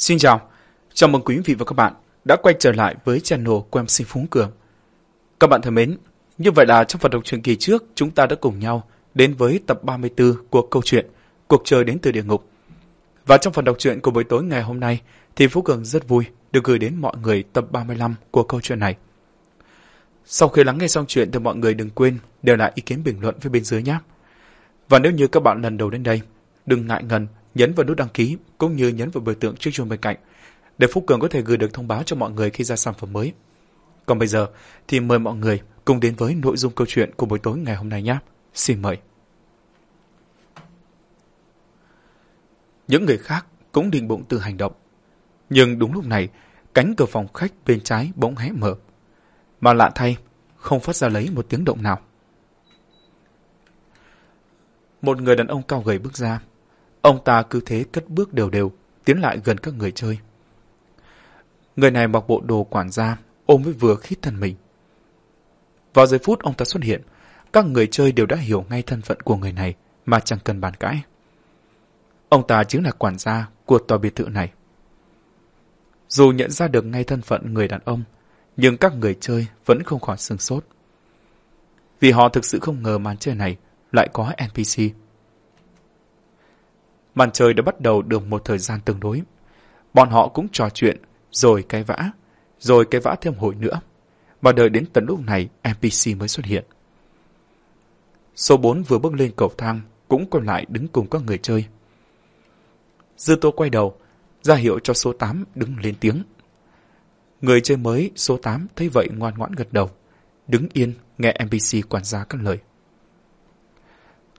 Xin chào, chào mừng quý vị và các bạn đã quay trở lại với channel của MC Phú Cường. Các bạn thân mến, như vậy là trong phần đọc truyện kỳ trước, chúng ta đã cùng nhau đến với tập 34 của câu chuyện Cuộc chơi đến từ địa ngục. Và trong phần đọc truyện của buổi tối ngày hôm nay thì Phú Cường rất vui được gửi đến mọi người tập 35 của câu chuyện này. Sau khi lắng nghe xong chuyện thì mọi người đừng quên để lại ý kiến bình luận phía bên dưới nhé. Và nếu như các bạn lần đầu đến đây, đừng ngại ngần nhấn vào nút đăng ký cũng như nhấn vào biểu tượng chiếc chuông bên cạnh để Phúc Cường có thể gửi được thông báo cho mọi người khi ra sản phẩm mới. Còn bây giờ thì mời mọi người cùng đến với nội dung câu chuyện của buổi tối ngày hôm nay nhé. Xin mời. Những người khác cũng định bụng tự hành động. Nhưng đúng lúc này, cánh cửa phòng khách bên trái bỗng hé mở. Mà lạ thay, không phát ra lấy một tiếng động nào. Một người đàn ông cao gầy bước ra. Ông ta cứ thế cất bước đều đều, tiến lại gần các người chơi. Người này mặc bộ đồ quản gia, ôm với vừa khít thân mình. Vào giây phút ông ta xuất hiện, các người chơi đều đã hiểu ngay thân phận của người này mà chẳng cần bàn cãi. Ông ta chính là quản gia của tòa biệt thự này. Dù nhận ra được ngay thân phận người đàn ông, nhưng các người chơi vẫn không khỏi sừng sốt. Vì họ thực sự không ngờ màn chơi này lại có NPC. Màn trời đã bắt đầu được một thời gian tương đối. Bọn họ cũng trò chuyện, rồi cái vã, rồi cái vã thêm hồi nữa. Và đợi đến tận lúc này NPC mới xuất hiện. Số 4 vừa bước lên cầu thang, cũng còn lại đứng cùng các người chơi. Dư Tô quay đầu, ra hiệu cho số 8 đứng lên tiếng. Người chơi mới số 8 thấy vậy ngoan ngoãn gật đầu, đứng yên nghe NPC quản gia các lời.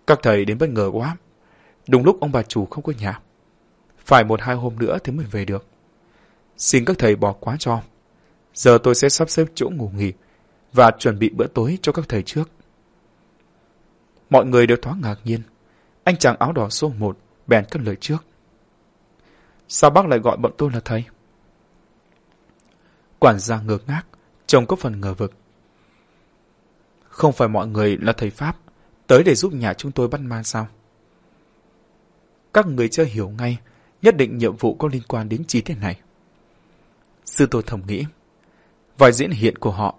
Các thầy đến bất ngờ quá. Đúng lúc ông bà chủ không có nhà. Phải một hai hôm nữa thì mới về được. Xin các thầy bỏ quá cho. Giờ tôi sẽ sắp xếp chỗ ngủ nghỉ và chuẩn bị bữa tối cho các thầy trước. Mọi người đều thoáng ngạc nhiên. Anh chàng áo đỏ số một bèn cất lời trước. Sao bác lại gọi bọn tôi là thầy? Quản gia ngơ ngác, trông có phần ngờ vực. Không phải mọi người là thầy Pháp, tới để giúp nhà chúng tôi bắt ma sao? Các người chơi hiểu ngay, nhất định nhiệm vụ có liên quan đến chi tiết này. Sư tôi thầm nghĩ, vai diễn hiện của họ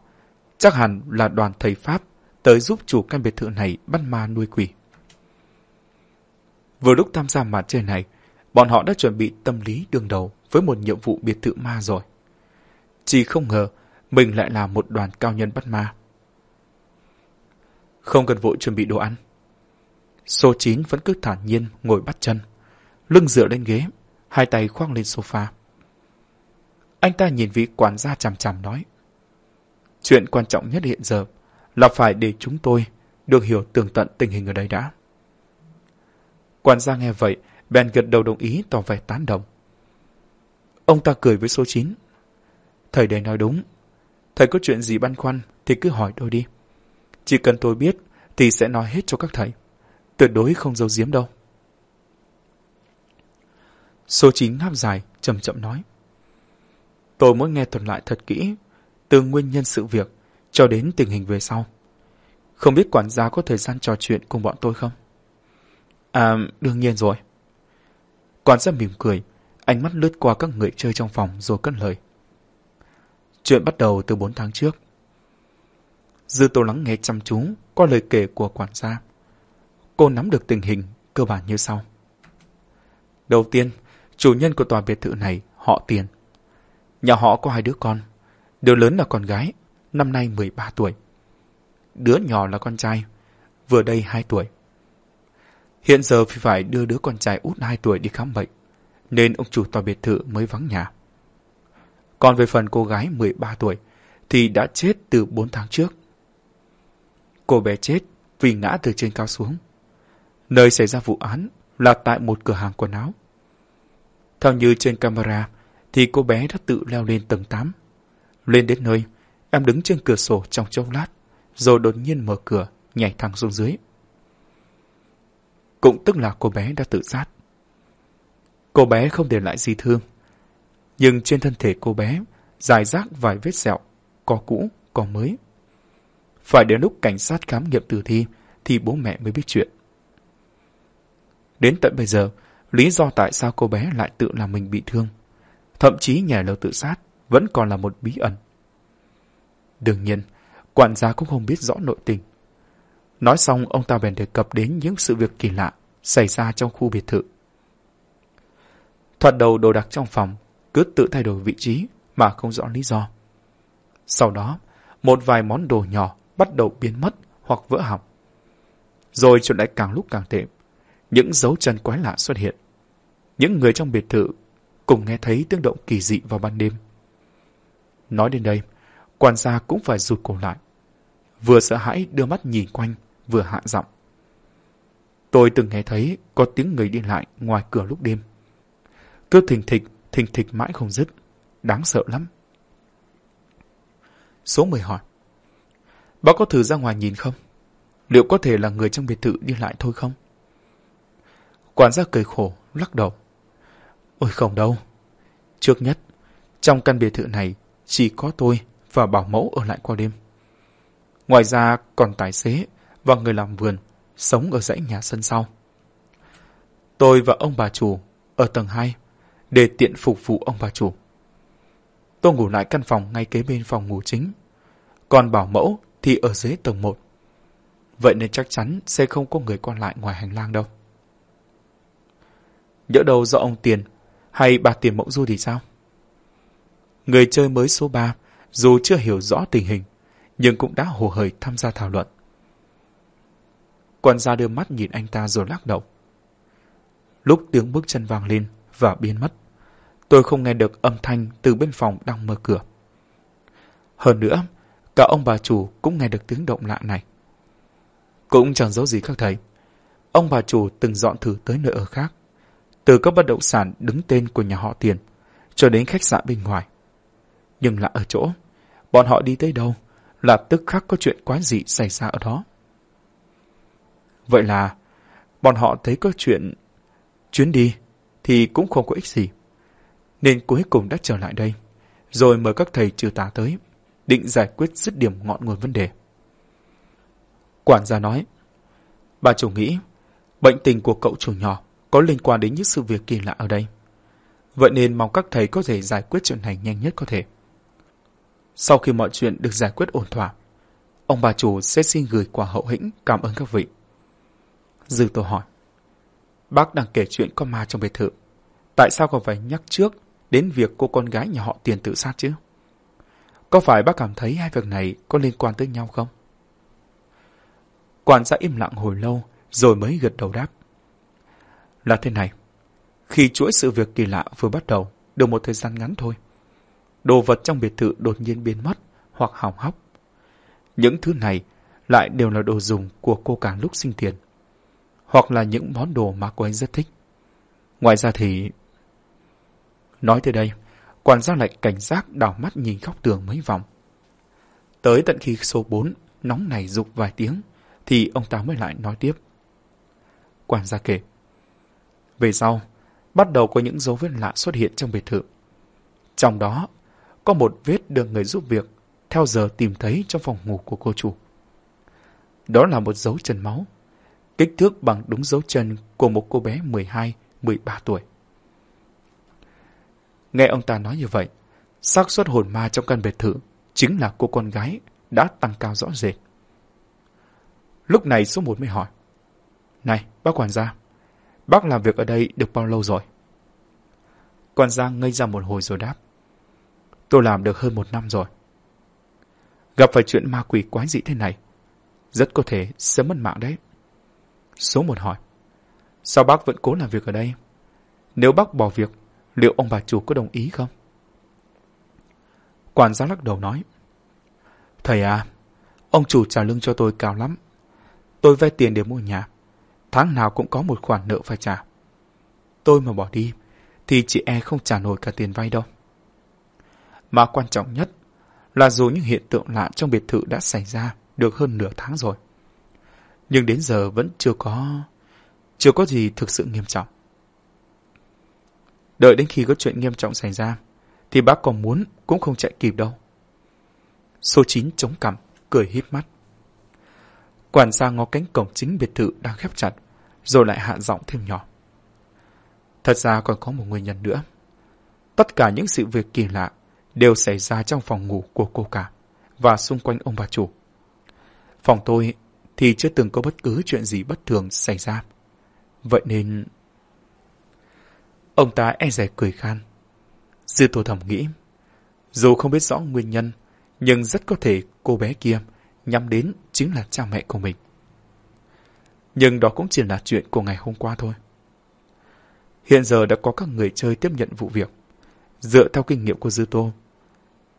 chắc hẳn là đoàn thầy Pháp tới giúp chủ căn biệt thự này bắt ma nuôi quỷ. Vừa lúc tham gia màn chơi này, bọn họ đã chuẩn bị tâm lý đương đầu với một nhiệm vụ biệt thự ma rồi. Chỉ không ngờ mình lại là một đoàn cao nhân bắt ma. Không cần vội chuẩn bị đồ ăn. Số 9 vẫn cứ thản nhiên ngồi bắt chân, lưng dựa lên ghế, hai tay khoác lên sofa. Anh ta nhìn vị quản gia chằm chằm nói. Chuyện quan trọng nhất hiện giờ là phải để chúng tôi được hiểu tường tận tình hình ở đây đã. Quản gia nghe vậy, bèn gật đầu đồng ý tỏ vẻ tán đồng. Ông ta cười với số 9. Thầy đây nói đúng. Thầy có chuyện gì băn khoăn thì cứ hỏi tôi đi. Chỉ cần tôi biết thì sẽ nói hết cho các thầy. Tuyệt đối không giấu giếm đâu. Số 9 ngáp dài, chậm chậm nói. Tôi muốn nghe thuật lại thật kỹ, từ nguyên nhân sự việc cho đến tình hình về sau. Không biết quản gia có thời gian trò chuyện cùng bọn tôi không? À, đương nhiên rồi. Quản gia mỉm cười, ánh mắt lướt qua các người chơi trong phòng rồi cất lời. Chuyện bắt đầu từ 4 tháng trước. Dư tô lắng nghe chăm chú qua lời kể của quản gia. Cô nắm được tình hình cơ bản như sau. Đầu tiên, chủ nhân của tòa biệt thự này họ tiền. Nhà họ có hai đứa con. Đứa lớn là con gái, năm nay 13 tuổi. Đứa nhỏ là con trai, vừa đây 2 tuổi. Hiện giờ phải đưa đứa con trai út 2 tuổi đi khám bệnh, nên ông chủ tòa biệt thự mới vắng nhà. Còn về phần cô gái 13 tuổi thì đã chết từ 4 tháng trước. Cô bé chết vì ngã từ trên cao xuống. Nơi xảy ra vụ án là tại một cửa hàng quần áo. Theo như trên camera, thì cô bé đã tự leo lên tầng 8. Lên đến nơi, em đứng trên cửa sổ trong chốc lát, rồi đột nhiên mở cửa, nhảy thẳng xuống dưới. Cũng tức là cô bé đã tự sát. Cô bé không để lại gì thương, nhưng trên thân thể cô bé dài rác vài vết sẹo, có cũ, có mới. Phải đến lúc cảnh sát khám nghiệm tử thi thì bố mẹ mới biết chuyện. Đến tận bây giờ, lý do tại sao cô bé lại tự làm mình bị thương, thậm chí nhà lầu tự sát vẫn còn là một bí ẩn. Đương nhiên, quản gia cũng không biết rõ nội tình. Nói xong, ông ta bèn đề cập đến những sự việc kỳ lạ xảy ra trong khu biệt thự. Thoạt đầu đồ đạc trong phòng cứ tự thay đổi vị trí mà không rõ lý do. Sau đó, một vài món đồ nhỏ bắt đầu biến mất hoặc vỡ hỏng. Rồi chuyện lại càng lúc càng tệ. Những dấu chân quái lạ xuất hiện. Những người trong biệt thự cùng nghe thấy tiếng động kỳ dị vào ban đêm. Nói đến đây, quan gia cũng phải rụt cổ lại. Vừa sợ hãi đưa mắt nhìn quanh, vừa hạ giọng. Tôi từng nghe thấy có tiếng người đi lại ngoài cửa lúc đêm. Cứ thình thịch, thình thịch mãi không dứt. Đáng sợ lắm. Số 10 hỏi. Bác có thử ra ngoài nhìn không? Liệu có thể là người trong biệt thự đi lại thôi không? Quản gia cười khổ, lắc đầu. Ôi không đâu. Trước nhất, trong căn biệt thự này chỉ có tôi và bảo mẫu ở lại qua đêm. Ngoài ra còn tài xế và người làm vườn sống ở dãy nhà sân sau. Tôi và ông bà chủ ở tầng 2 để tiện phục vụ ông bà chủ. Tôi ngủ lại căn phòng ngay kế bên phòng ngủ chính. Còn bảo mẫu thì ở dưới tầng 1. Vậy nên chắc chắn sẽ không có người còn lại ngoài hành lang đâu. Nhỡ đầu do ông Tiền hay bà Tiền Mộng Du thì sao? Người chơi mới số 3 dù chưa hiểu rõ tình hình nhưng cũng đã hồ hởi tham gia thảo luận. Quan gia đưa mắt nhìn anh ta rồi lắc đầu. Lúc tiếng bước chân vang lên và biến mất, tôi không nghe được âm thanh từ bên phòng đang mở cửa. Hơn nữa, cả ông bà chủ cũng nghe được tiếng động lạ này. Cũng chẳng giấu gì khác thầy. Ông bà chủ từng dọn thử tới nơi ở khác, từ các bất động sản đứng tên của nhà họ tiền, cho đến khách sạn bên ngoài. Nhưng lạ ở chỗ, bọn họ đi tới đâu, là tức khắc có chuyện quái dị xảy ra ở đó. Vậy là, bọn họ thấy có chuyện chuyến đi thì cũng không có ích gì. Nên cuối cùng đã trở lại đây, rồi mời các thầy trừ tà tới, định giải quyết dứt điểm ngọn nguồn vấn đề. Quản gia nói, bà chủ nghĩ bệnh tình của cậu chủ nhỏ có liên quan đến những sự việc kỳ lạ ở đây. Vậy nên mong các thầy có thể giải quyết chuyện này nhanh nhất có thể. Sau khi mọi chuyện được giải quyết ổn thỏa, ông bà chủ sẽ xin gửi quà hậu hĩnh cảm ơn các vị. Dư tôi hỏi, bác đang kể chuyện con ma trong biệt thự. Tại sao còn phải nhắc trước đến việc cô con gái nhà họ tiền tự sát chứ? Có phải bác cảm thấy hai việc này có liên quan tới nhau không? Quản gia im lặng hồi lâu rồi mới gật đầu đáp. Là thế này, khi chuỗi sự việc kỳ lạ vừa bắt đầu, được một thời gian ngắn thôi, đồ vật trong biệt thự đột nhiên biến mất hoặc hỏng hóc. Những thứ này lại đều là đồ dùng của cô càng lúc sinh tiền, hoặc là những món đồ mà cô ấy rất thích. Ngoài ra thì... Nói tới đây, quản gia lại cảnh giác đảo mắt nhìn góc tường mấy vòng. Tới tận khi số 4 nóng này dục vài tiếng, thì ông ta mới lại nói tiếp. Quản gia kể. Về sau, bắt đầu có những dấu vết lạ xuất hiện trong biệt thự. Trong đó, có một vết được người giúp việc theo giờ tìm thấy trong phòng ngủ của cô chủ. Đó là một dấu chân máu, kích thước bằng đúng dấu chân của một cô bé 12-13 tuổi. Nghe ông ta nói như vậy, xác suất hồn ma trong căn biệt thự chính là cô con gái đã tăng cao rõ rệt. Lúc này số một mới hỏi. Này, bác quản gia, bác làm việc ở đây được bao lâu rồi? Quản gia ngây ra một hồi rồi đáp. Tôi làm được hơn một năm rồi. Gặp phải chuyện ma quỷ quái dị thế này, rất có thể sẽ mất mạng đấy. Số một hỏi. Sao bác vẫn cố làm việc ở đây? Nếu bác bỏ việc, liệu ông bà chủ có đồng ý không? Quản gia lắc đầu nói. Thầy à, ông chủ trả lương cho tôi cao lắm. Tôi vay tiền để mua nhà. Tháng nào cũng có một khoản nợ phải trả. Tôi mà bỏ đi, thì chị e không trả nổi cả tiền vay đâu. Mà quan trọng nhất là dù những hiện tượng lạ trong biệt thự đã xảy ra được hơn nửa tháng rồi. Nhưng đến giờ vẫn chưa có... chưa có gì thực sự nghiêm trọng. Đợi đến khi có chuyện nghiêm trọng xảy ra, thì bác còn muốn cũng không chạy kịp đâu. Số 9 chống cằm, cười híp mắt. Quản gia ngó cánh cổng chính biệt thự đang khép chặt, rồi lại hạ giọng thêm nhỏ. Thật ra còn có một nguyên nhân nữa. Tất cả những sự việc kỳ lạ đều xảy ra trong phòng ngủ của cô cả và xung quanh ông bà chủ. Phòng tôi thì chưa từng có bất cứ chuyện gì bất thường xảy ra. Vậy nên... Ông ta e rẻ cười khan. Dư tô thầm nghĩ. Dù không biết rõ nguyên nhân, nhưng rất có thể cô bé kia nhắm đến chính là cha mẹ của mình. Nhưng đó cũng chỉ là chuyện của ngày hôm qua thôi. Hiện giờ đã có các người chơi tiếp nhận vụ việc. Dựa theo kinh nghiệm của Dư Tô,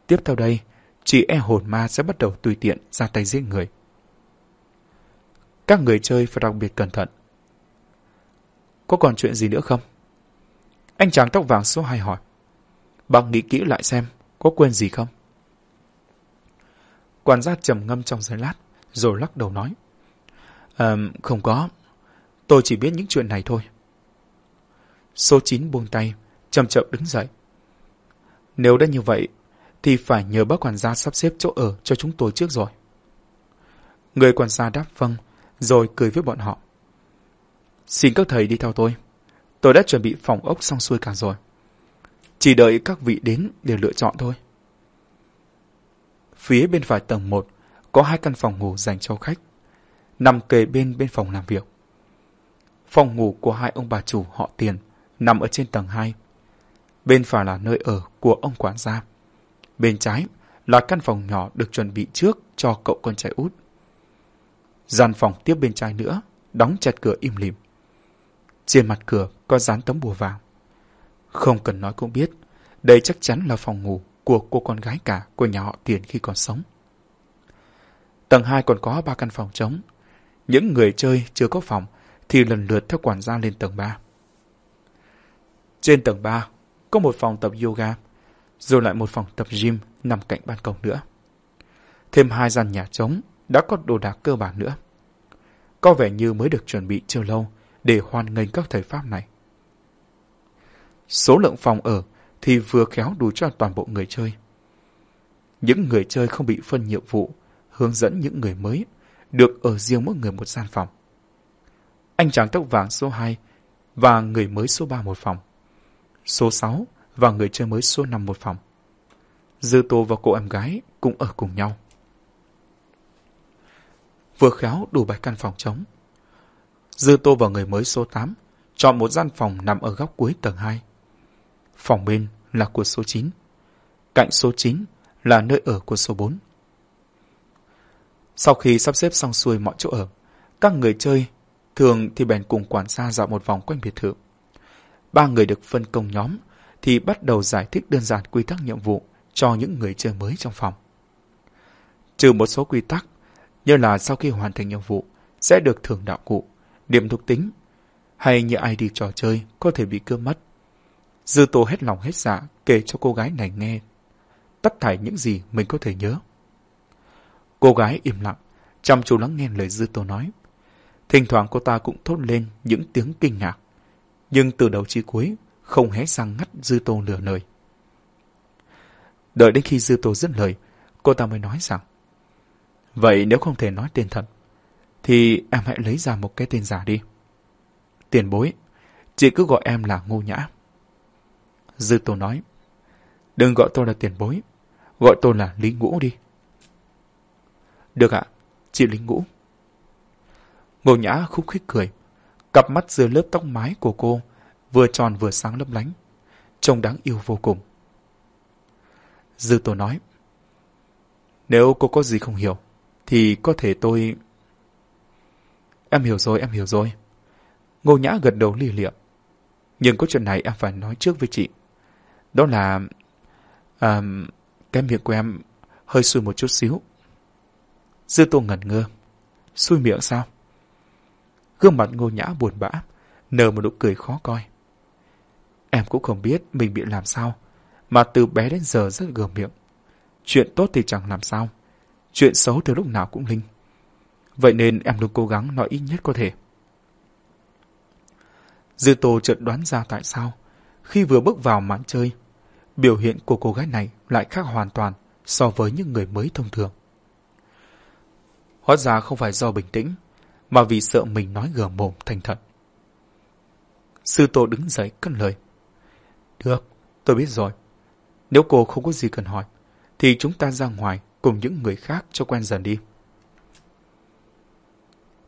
tiếp theo đây, chị e hồn ma sẽ bắt đầu tùy tiện ra tay giết người. Các người chơi phải đặc biệt cẩn thận. Có còn chuyện gì nữa không? Anh chàng tóc vàng số 2 hỏi. Bác nghĩ kỹ lại xem, có quên gì không? Quản gia trầm ngâm trong giây lát, rồi lắc đầu nói. À, không có. Tôi chỉ biết những chuyện này thôi. Số 9 buông tay, chậm chậm đứng dậy. Nếu đã như vậy, thì phải nhờ bác quản gia sắp xếp chỗ ở cho chúng tôi trước rồi. Người quản gia đáp vâng, rồi cười với bọn họ. Xin các thầy đi theo tôi. Tôi đã chuẩn bị phòng ốc xong xuôi cả rồi. Chỉ đợi các vị đến để lựa chọn thôi. Phía bên phải tầng 1 có hai căn phòng ngủ dành cho khách, nằm kề bên bên phòng làm việc. Phòng ngủ của hai ông bà chủ họ tiền nằm ở trên tầng 2. Bên phải là nơi ở của ông quản gia. Bên trái là căn phòng nhỏ được chuẩn bị trước cho cậu con trai út. Gian phòng tiếp bên trái nữa, đóng chặt cửa im lìm. Trên mặt cửa có dán tấm bùa vàng. Không cần nói cũng biết, đây chắc chắn là phòng ngủ của cô con gái cả của nhà họ Tiền khi còn sống. Tầng 2 còn có ba căn phòng trống. Những người chơi chưa có phòng thì lần lượt theo quản gia lên tầng 3. Trên tầng 3 có một phòng tập yoga, rồi lại một phòng tập gym nằm cạnh ban công nữa. Thêm hai gian nhà trống đã có đồ đạc cơ bản nữa. Có vẻ như mới được chuẩn bị chưa lâu để hoan nghênh các thầy Pháp này. Số lượng phòng ở thì vừa khéo đủ cho toàn bộ người chơi. Những người chơi không bị phân nhiệm vụ, hướng dẫn những người mới, được ở riêng mỗi người một gian phòng. Anh chàng tóc vàng số 2 và người mới số 3 một phòng. Số 6 và người chơi mới số 5 một phòng. Dư Tô và cô em gái cũng ở cùng nhau. Vừa khéo đủ bảy căn phòng trống. Dư Tô và người mới số 8 chọn một gian phòng nằm ở góc cuối tầng 2. Phòng bên là của số 9. Cạnh số 9 là nơi ở của số 4. Sau khi sắp xếp xong xuôi mọi chỗ ở, các người chơi thường thì bèn cùng quản gia dạo một vòng quanh biệt thự. Ba người được phân công nhóm thì bắt đầu giải thích đơn giản quy tắc nhiệm vụ cho những người chơi mới trong phòng. Trừ một số quy tắc, như là sau khi hoàn thành nhiệm vụ sẽ được thưởng đạo cụ, điểm thuộc tính, hay như ID trò chơi có thể bị cướp mất. Dư Tô hết lòng hết dạ kể cho cô gái này nghe tất thảy những gì mình có thể nhớ. Cô gái im lặng, chăm chú lắng nghe lời Dư Tô nói. Thỉnh thoảng cô ta cũng thốt lên những tiếng kinh ngạc, nhưng từ đầu chí cuối không hé răng ngắt Dư Tô nửa lời. Đợi đến khi Dư Tô dứt lời, cô ta mới nói rằng Vậy nếu không thể nói tên thật, thì em hãy lấy ra một cái tên giả đi. Tiền bối, chị cứ gọi em là Ngô Nhã. Dư Tô nói, đừng gọi tôi là tiền bối, gọi tôi là Lý Ngũ đi. Được ạ, chị Lý Ngũ. Ngô Nhã khúc khích cười, cặp mắt dưới lớp tóc mái của cô vừa tròn vừa sáng lấp lánh, trông đáng yêu vô cùng. Dư Tô nói, nếu cô có gì không hiểu, thì có thể tôi... Em hiểu rồi, em hiểu rồi. Ngô Nhã gật đầu lì liệm. Nhưng có chuyện này em phải nói trước với chị. Đó là... À, cái miệng của em hơi xui một chút xíu. Dư Tô ngẩn ngơ. Xui miệng sao? Gương mặt ngô nhã buồn bã, nở một nụ cười khó coi. Em cũng không biết mình bị làm sao, mà từ bé đến giờ rất gờ miệng. Chuyện tốt thì chẳng làm sao, chuyện xấu từ lúc nào cũng linh. Vậy nên em luôn cố gắng nói ít nhất có thể. Dư Tô chợt đoán ra tại sao, khi vừa bước vào màn chơi, biểu hiện của cô gái này lại khác hoàn toàn so với những người mới thông thường. Hóa ra không phải do bình tĩnh, mà vì sợ mình nói gờ mồm thành thật. Sư tổ đứng dậy cất lời. Được, Tôi biết rồi. Nếu cô không có gì cần hỏi, thì chúng ta ra ngoài cùng những người khác cho quen dần đi.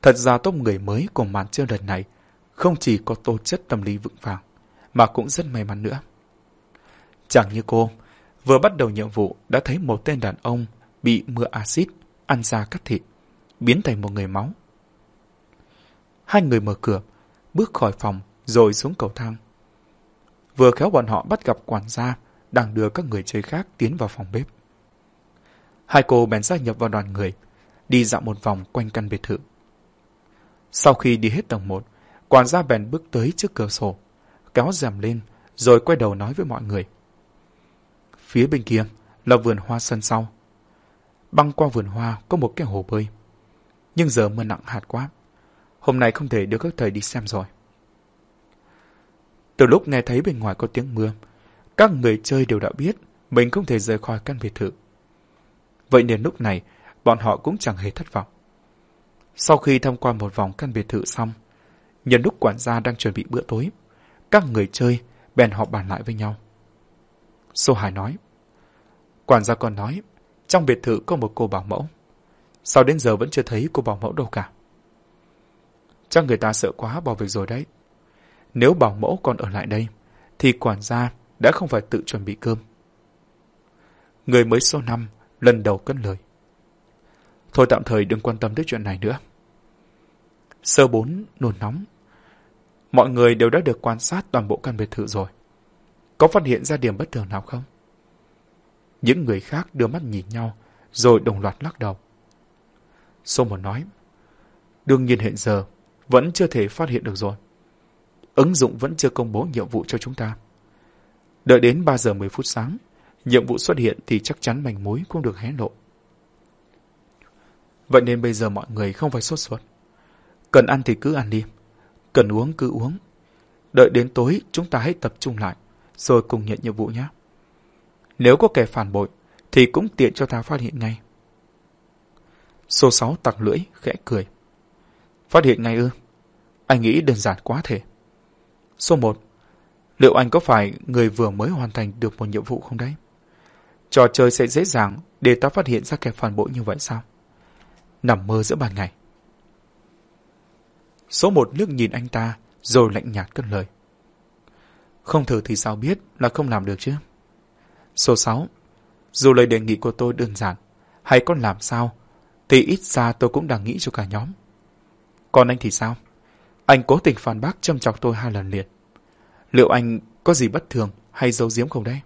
Thật ra tốt người mới của màn chơi lần này không chỉ có tố chất tâm lý vững vàng, mà cũng rất may mắn nữa. Chẳng như cô, vừa bắt đầu nhiệm vụ đã thấy một tên đàn ông bị mưa axit ăn ra cắt thịt, biến thành một người máu. Hai người mở cửa, bước khỏi phòng rồi xuống cầu thang. Vừa khéo bọn họ bắt gặp quản gia đang đưa các người chơi khác tiến vào phòng bếp. Hai cô bèn gia nhập vào đoàn người, đi dạo một vòng quanh căn biệt thự. Sau khi đi hết tầng 1, quản gia bèn bước tới trước cửa sổ, kéo rèm lên, rồi quay đầu nói với mọi người. Phía bên kia là vườn hoa sân sau. Băng qua vườn hoa có một cái hồ bơi. Nhưng giờ mưa nặng hạt quá. Hôm nay không thể đưa các thầy đi xem rồi. Từ lúc nghe thấy bên ngoài có tiếng mưa, các người chơi đều đã biết mình không thể rời khỏi căn biệt thự. Vậy nên lúc này, bọn họ cũng chẳng hề thất vọng. Sau khi tham quan một vòng căn biệt thự xong, nhân lúc quản gia đang chuẩn bị bữa tối, các người chơi bèn họp bàn lại với nhau. Sô Hải nói, quản gia còn nói, trong biệt thự có một cô bảo mẫu. Sao đến giờ vẫn chưa thấy cô bảo mẫu đâu cả? Chắc người ta sợ quá bỏ việc rồi đấy. Nếu bảo mẫu còn ở lại đây, thì quản gia đã không phải tự chuẩn bị cơm. Người mới số 5 lần đầu cất lời. Thôi tạm thời đừng quan tâm tới chuyện này nữa. Sơ bốn nôn nóng. Mọi người đều đã được quan sát toàn bộ căn biệt thự rồi. Có phát hiện ra điểm bất thường nào không? Những người khác đưa mắt nhìn nhau, rồi đồng loạt lắc đầu. Sô một nói, đương nhiên hiện giờ vẫn chưa thể phát hiện được rồi. Ứng dụng vẫn chưa công bố nhiệm vụ cho chúng ta. Đợi đến 3 giờ 10 phút sáng, nhiệm vụ xuất hiện thì chắc chắn manh mối cũng được hé lộ. Vậy nên bây giờ mọi người không phải sốt ruột. Cần ăn thì cứ ăn đi. Cần uống cứ uống. Đợi đến tối chúng ta hãy tập trung lại, rồi cùng nhận nhiệm vụ nhé. Nếu có kẻ phản bội, thì cũng tiện cho ta phát hiện ngay. Số 6 tặc lưỡi, khẽ cười. Phát hiện ngay ư? Anh nghĩ đơn giản quá thể. Số 1. Liệu anh có phải người vừa mới hoàn thành được một nhiệm vụ không đấy? Trò chơi sẽ dễ dàng để ta phát hiện ra kẻ phản bội như vậy sao? Nằm mơ giữa ban ngày. Số 1 nước nhìn anh ta, rồi lạnh nhạt cất lời. Không thử thì sao biết là không làm được chứ? Số 6. Dù lời đề nghị của tôi đơn giản, hay có làm sao, thì ít ra tôi cũng đang nghĩ cho cả nhóm. Còn anh thì sao? Anh cố tình phản bác châm chọc tôi hai lần liền. Liệu anh có gì bất thường hay giấu giếm không đấy?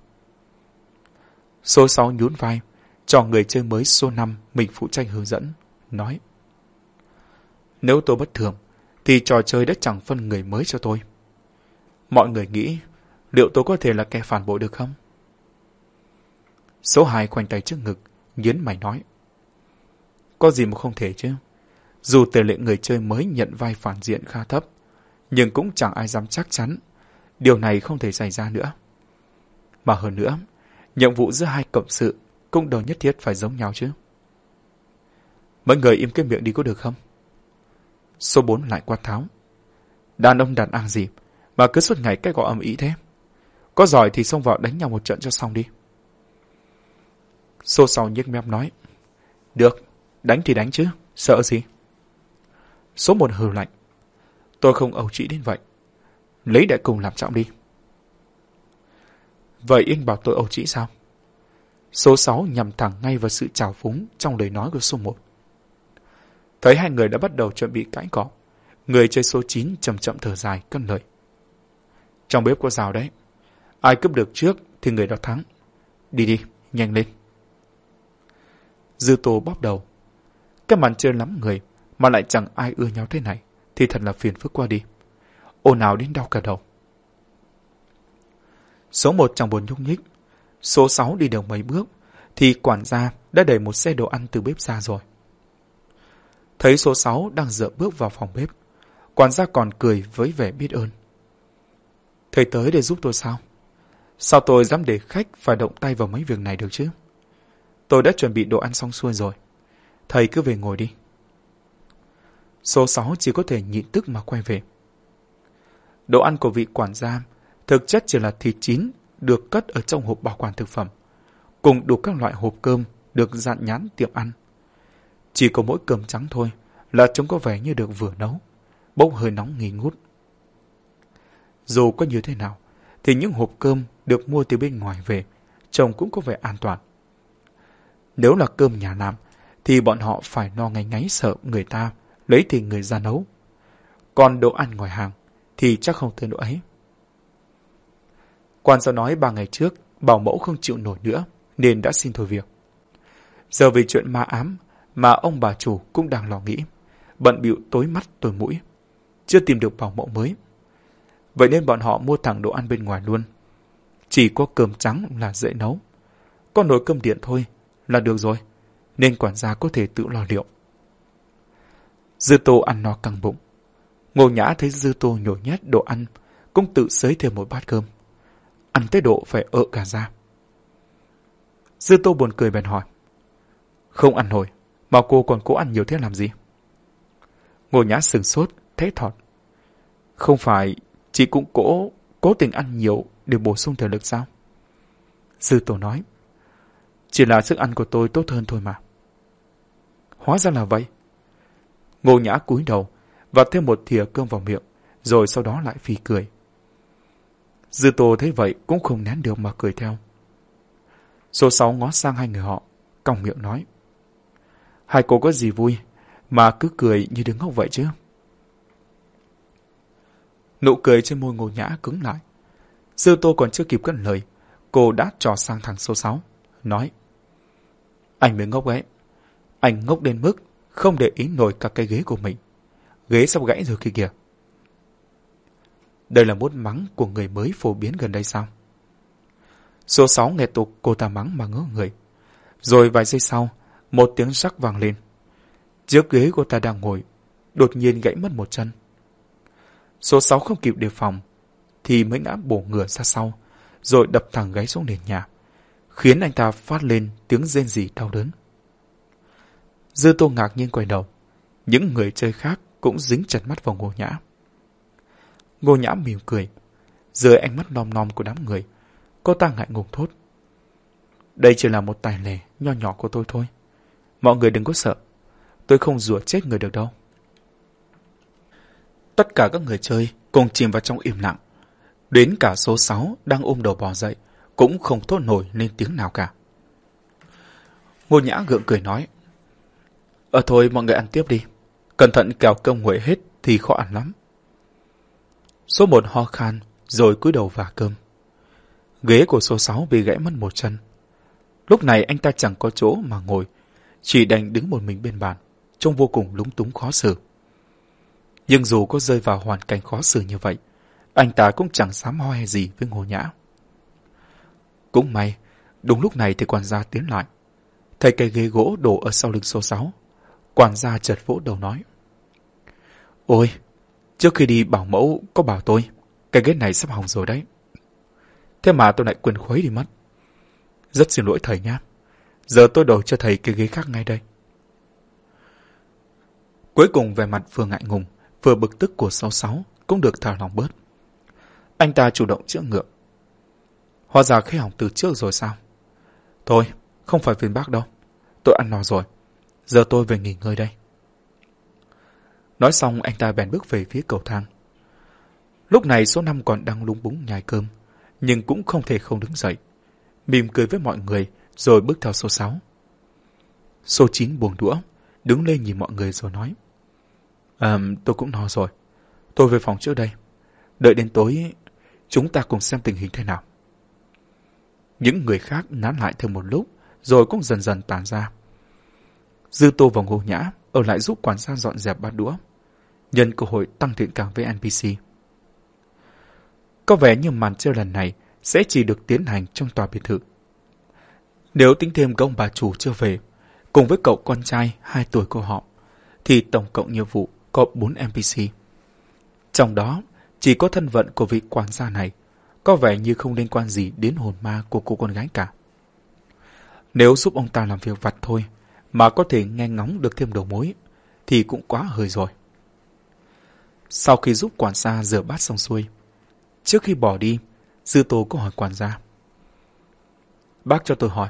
Số 6 nhún vai, cho người chơi mới số 5 mình phụ trách hướng dẫn, nói. Nếu tôi bất thường, thì trò chơi đã chẳng phân người mới cho tôi. Mọi người nghĩ, liệu tôi có thể là kẻ phản bội được không? Số hai khoanh tay trước ngực, nhấn mày nói. Có gì mà không thể chứ? Dù tỷ lệ người chơi mới nhận vai phản diện khá thấp, nhưng cũng chẳng ai dám chắc chắn. Điều này không thể xảy ra nữa. Mà hơn nữa, nhiệm vụ giữa hai cộng sự cũng đâu nhất thiết phải giống nhau chứ. Mọi người im cái miệng đi có được không? Số 4 lại quát tháo. Đàn ông đàn ăn gì mà cứ suốt ngày cái gọi âm ý thế? Có giỏi thì xông vào đánh nhau một trận cho xong đi. Xô sau nhếch mép nói. Được, đánh thì đánh chứ, sợ gì? Số một hừ lạnh. Tôi không ẩu trĩ đến vậy. Lấy đại cùng làm trọng đi. Vậy anh bảo tôi ẩu trĩ sao? Số 6 nhằm thẳng ngay vào sự trào phúng trong lời nói của số 1. Thấy hai người đã bắt đầu chuẩn bị cãi cọ, người chơi số 9 chậm chậm thở dài cân lợi. Trong bếp có rào đấy. Ai cướp được trước thì người đó thắng. Đi đi, nhanh lên. Dư tô bóp đầu. Cái màn chơi lắm người, mà lại chẳng ai ưa nhau thế này, thì thật là phiền phức qua đi. Ồn ào đến đau cả đầu. Số 1 chẳng buồn nhúc nhích. Số 6 đi được mấy bước, thì quản gia đã đẩy một xe đồ ăn từ bếp ra rồi. Thấy số 6 đang dựa bước vào phòng bếp, quản gia còn cười với vẻ biết ơn. Thầy tới để giúp tôi sao? Sao tôi dám để khách phải động tay vào mấy việc này được chứ? Tôi đã chuẩn bị đồ ăn xong xuôi rồi. Thầy cứ về ngồi đi. Số 6 chỉ có thể nhịn tức mà quay về. Đồ ăn của vị quản gia thực chất chỉ là thịt chín được cất ở trong hộp bảo quản thực phẩm, cùng đủ các loại hộp cơm được dặn nhãn tiệm ăn. Chỉ có mỗi cơm trắng thôi là chúng có vẻ như được vừa nấu, bốc hơi nóng nghi ngút. Dù có như thế nào, thì những hộp cơm được mua từ bên ngoài về, trông cũng có vẻ an toàn. Nếu là cơm nhà làm, thì bọn họ phải no ngáy ngáy sợ người ta lấy thì người ra nấu. Còn đồ ăn ngoài hàng thì chắc không tới độ ấy. Quan giáo nói ba ngày trước, bảo mẫu không chịu nổi nữa, nên đã xin thôi việc. Giờ vì chuyện ma ám mà ông bà chủ cũng đang lo nghĩ, bận bịu tối mắt tối mũi, chưa tìm được bảo mẫu mới. Vậy nên bọn họ mua thẳng đồ ăn bên ngoài luôn. Chỉ có cơm trắng là dễ nấu. Có nồi cơm điện thôi là được rồi, nên quản gia có thể tự lo liệu. Dư tô ăn no căng bụng. Ngô Nhã thấy Dư tô nhồi nhét đồ ăn, cũng tự xới thêm một bát cơm. Ăn tới độ phải ợ cả ra. Dư tô buồn cười bèn hỏi. Không ăn nổi, mà cô còn cố ăn nhiều thế làm gì? Ngô Nhã sừng sốt, thế thọt. Không phải chị cũng cố, cố tình ăn nhiều để bổ sung thể lực sao? Dư tô nói. Chỉ là sức ăn của tôi tốt hơn thôi mà. Hóa ra là vậy. Ngô Nhã cúi đầu, và thêm một thìa cơm vào miệng, rồi sau đó lại phì cười. Dư Tô thấy vậy cũng không nén được mà cười theo. Số sáu ngó sang hai người họ, còng miệng nói. Hai cô có gì vui, mà cứ cười như đứng ngốc vậy chứ? Nụ cười trên môi ngô nhã cứng lại. Dư Tô còn chưa kịp cất lời, cô đã trò sang thằng số sáu, nói. Anh mới ngốc ấy. Anh ngốc đến mức không để ý nổi cả cái ghế của mình. Ghế sắp gãy rồi kia kìa. Đây là mốt mắng của người mới phổ biến gần đây sao? Số 6 nghe tục cô ta mắng mà ngỡ người. Rồi vài giây sau, một tiếng sắc vang lên. Chiếc ghế cô ta đang ngồi, đột nhiên gãy mất một chân. Số 6 không kịp đề phòng, thì mới ngã bổ ngửa ra sau, rồi đập thẳng gáy xuống nền nhà, khiến anh ta phát lên tiếng rên rỉ đau đớn. Dư tô ngạc nhiên quay đầu, những người chơi khác cũng dính chặt mắt vào ngô nhã. Ngô nhã mỉm cười, dưới ánh mắt nom nom của đám người, cô ta ngại ngùng thốt. Đây chỉ là một tài lẻ nho nhỏ của tôi thôi. Mọi người đừng có sợ, tôi không rủa chết người được đâu. Tất cả các người chơi cùng chìm vào trong im lặng. Đến cả số 6 đang ôm đầu bò dậy, cũng không thốt nổi lên tiếng nào cả. Ngô Nhã gượng cười nói. Ờ thôi mọi người ăn tiếp đi. Cẩn thận kẹo cơm nguội hết thì khó ăn lắm. Số một ho khan rồi cúi đầu vả cơm. Ghế của số sáu bị gãy mất một chân. Lúc này anh ta chẳng có chỗ mà ngồi, chỉ đành đứng một mình bên bàn, trông vô cùng lúng túng khó xử. Nhưng dù có rơi vào hoàn cảnh khó xử như vậy, anh ta cũng chẳng dám ho hay gì với Ngô Nhã. Cũng may, đúng lúc này thì quản gia tiến lại. Thấy cây ghế gỗ đổ ở sau lưng số 6. Quản gia chợt vỗ đầu nói. Ôi, trước khi đi bảo mẫu có bảo tôi, cái ghế này sắp hỏng rồi đấy. Thế mà tôi lại quên khuấy đi mất. Rất xin lỗi thầy nhá Giờ tôi đổi cho thầy cái ghế khác ngay đây. Cuối cùng về mặt vừa ngại ngùng, vừa bực tức của sáu sáu cũng được thả lòng bớt. Anh ta chủ động chữa ngượng. Hóa ra khi hỏng từ trước rồi sao? Thôi, không phải phiền bác đâu. Tôi ăn no rồi. Giờ tôi về nghỉ ngơi đây. Nói xong anh ta bèn bước về phía cầu thang. Lúc này số năm còn đang lúng búng nhai cơm, nhưng cũng không thể không đứng dậy. Mỉm cười với mọi người rồi bước theo số 6. Số 9 buồn đũa, đứng lên nhìn mọi người rồi nói. À, tôi cũng no rồi. Tôi về phòng trước đây. Đợi đến tối, chúng ta cùng xem tình hình thế nào. Những người khác nán lại thêm một lúc, rồi cũng dần dần tàn ra. Dư Tô và Ngô Nhã ở lại giúp quản gia dọn dẹp bát đũa, nhân cơ hội tăng thiện cảm với NPC. Có vẻ như màn chơi lần này sẽ chỉ được tiến hành trong tòa biệt thự. Nếu tính thêm các ông bà chủ chưa về, cùng với cậu con trai 2 tuổi của họ, thì tổng cộng nhiệm vụ có 4 NPC. Trong đó, chỉ có thân vận của vị quản gia này có vẻ như không liên quan gì đến hồn ma của cô con gái cả. Nếu giúp ông ta làm việc vặt thôi, mà có thể nghe ngóng được thêm đầu mối, thì cũng quá hơi rồi. Sau khi giúp quản gia rửa bát xong xuôi, trước khi bỏ đi, Dư Tô có hỏi quản gia. Bác cho tôi hỏi,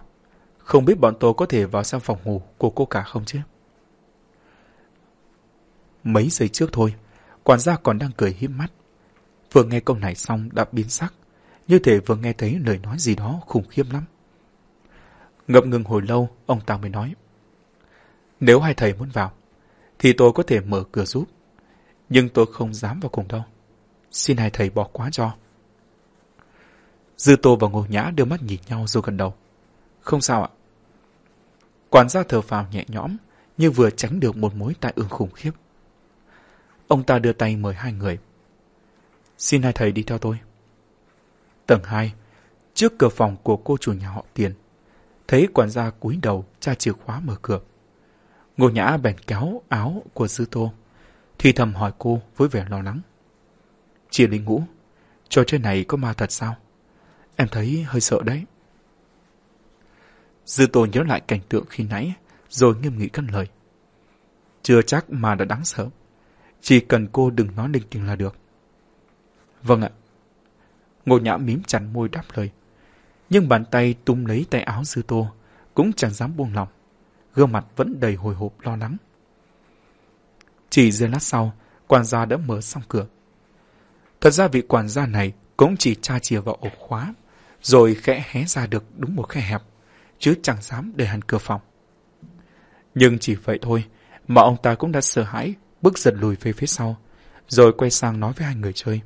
không biết bọn tôi có thể vào sang phòng ngủ của cô cả không chứ? Mấy giây trước thôi, quản gia còn đang cười hiếp mắt. Vừa nghe câu này xong đã biến sắc, như thể vừa nghe thấy lời nói gì đó khủng khiếp lắm. Ngập ngừng hồi lâu, ông ta mới nói. Nếu hai thầy muốn vào, thì tôi có thể mở cửa giúp. Nhưng tôi không dám vào cùng đâu. Xin hai thầy bỏ quá cho. Dư Tô và Ngô Nhã đưa mắt nhìn nhau rồi gần đầu. Không sao ạ. Quản gia thở phào nhẹ nhõm, như vừa tránh được một mối tai ương khủng khiếp. Ông ta đưa tay mời hai người. Xin hai thầy đi theo tôi. Tầng 2, trước cửa phòng của cô chủ nhà họ Tiền. Thấy quản gia cúi đầu tra chìa khóa mở cửa. Ngô Nhã bèn kéo áo của Dư Tô, thì thầm hỏi cô với vẻ lo lắng. Chị Linh Ngũ, trò chơi này có ma thật sao? Em thấy hơi sợ đấy. Dư Tô nhớ lại cảnh tượng khi nãy, rồi nghiêm nghị cất lời. Chưa chắc mà đã đáng sợ. Chỉ cần cô đừng nói linh tinh là được. Vâng ạ. Ngô Nhã mím chặt môi đáp lời. Nhưng bàn tay tung lấy tay áo Dư Tô, cũng chẳng dám buông lòng. Gương mặt vẫn đầy hồi hộp lo lắng. Chỉ giây lát sau, quản gia đã mở xong cửa. Thật ra vị quản gia này cũng chỉ tra chìa vào ổ khóa, rồi khẽ hé ra được đúng một khe hẹp, chứ chẳng dám để hẳn cửa phòng. Nhưng chỉ vậy thôi, mà ông ta cũng đã sợ hãi, bước giật lùi về phía sau, rồi quay sang nói với hai người chơi.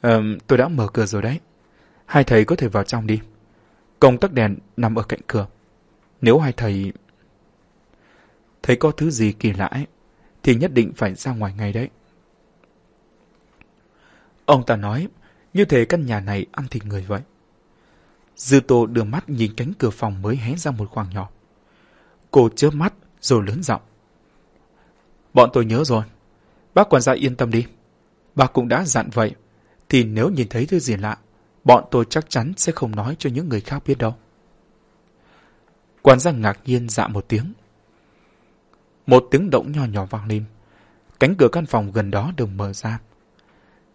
Ờ, tôi đã mở cửa rồi đấy. Hai thầy có thể vào trong đi. Công tắc đèn nằm ở cạnh cửa. Nếu hai thầy... Thấy có thứ gì kỳ lạ ấy, thì nhất định phải ra ngoài ngay đấy. Ông ta nói, như thế căn nhà này ăn thịt người vậy. Dư Tô đưa mắt nhìn cánh cửa phòng mới hé ra một khoảng nhỏ. Cô chớp mắt rồi lớn giọng. Bọn tôi nhớ rồi. Bác quản gia yên tâm đi. Bác cũng đã dặn vậy. Thì nếu nhìn thấy thứ gì lạ, bọn tôi chắc chắn sẽ không nói cho những người khác biết đâu. Quản gia ngạc nhiên dạ một tiếng. Một tiếng động nho nhỏ vang lên. Cánh cửa căn phòng gần đó được mở ra.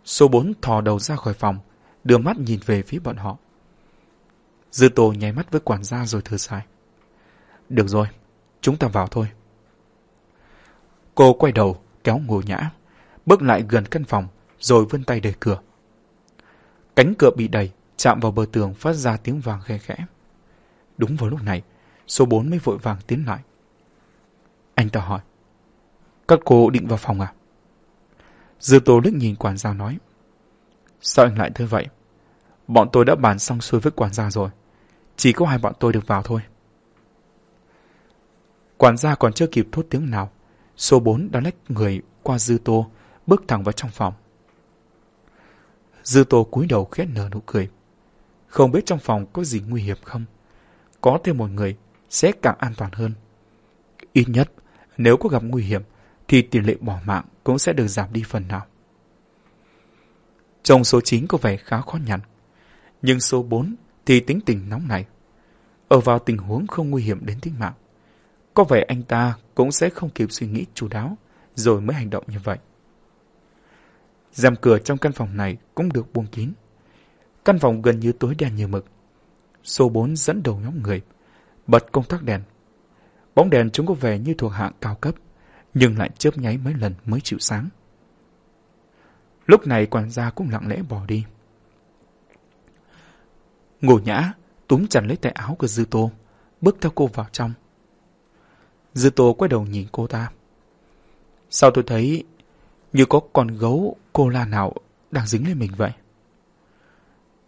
Số 4 thò đầu ra khỏi phòng, đưa mắt nhìn về phía bọn họ. Dư Tô nháy mắt với quản gia rồi thở dài. Được rồi, chúng ta vào thôi. Cô quay đầu, kéo ngô nhã, bước lại gần căn phòng, rồi vươn tay đẩy cửa. Cánh cửa bị đẩy, chạm vào bờ tường phát ra tiếng vàng khe khẽ. Đúng vào lúc này, số 4 mới vội vàng tiến lại. Anh ta hỏi. Các cô định vào phòng à? Dư tô liếc nhìn quản gia nói. Sao anh lại thế vậy? Bọn tôi đã bàn xong xuôi với quản gia rồi. Chỉ có hai bọn tôi được vào thôi. Quản gia còn chưa kịp thốt tiếng nào. Số 4 đã lách người qua dư tô, bước thẳng vào trong phòng. Dư tô cúi đầu khét nở nụ cười. Không biết trong phòng có gì nguy hiểm không? Có thêm một người sẽ càng an toàn hơn. Ít nhất, nếu có gặp nguy hiểm, thì tỷ lệ bỏ mạng cũng sẽ được giảm đi phần nào. Trong số 9 có vẻ khá khó nhằn, nhưng số 4 thì tính tình nóng này. Ở vào tình huống không nguy hiểm đến tính mạng, có vẻ anh ta cũng sẽ không kịp suy nghĩ chú đáo rồi mới hành động như vậy rèm cửa trong căn phòng này cũng được buông kín. Căn phòng gần như tối đen như mực. Số 4 dẫn đầu nhóm người, bật công tắc đèn. Bóng đèn chúng có vẻ như thuộc hạng cao cấp, nhưng lại chớp nháy mấy lần mới chịu sáng. Lúc này quản gia cũng lặng lẽ bỏ đi. Ngô nhã, túm chặt lấy tay áo của Dư Tô, bước theo cô vào trong. Dư Tô quay đầu nhìn cô ta. Sao tôi thấy như có con gấu cô la nào đang dính lên mình vậy?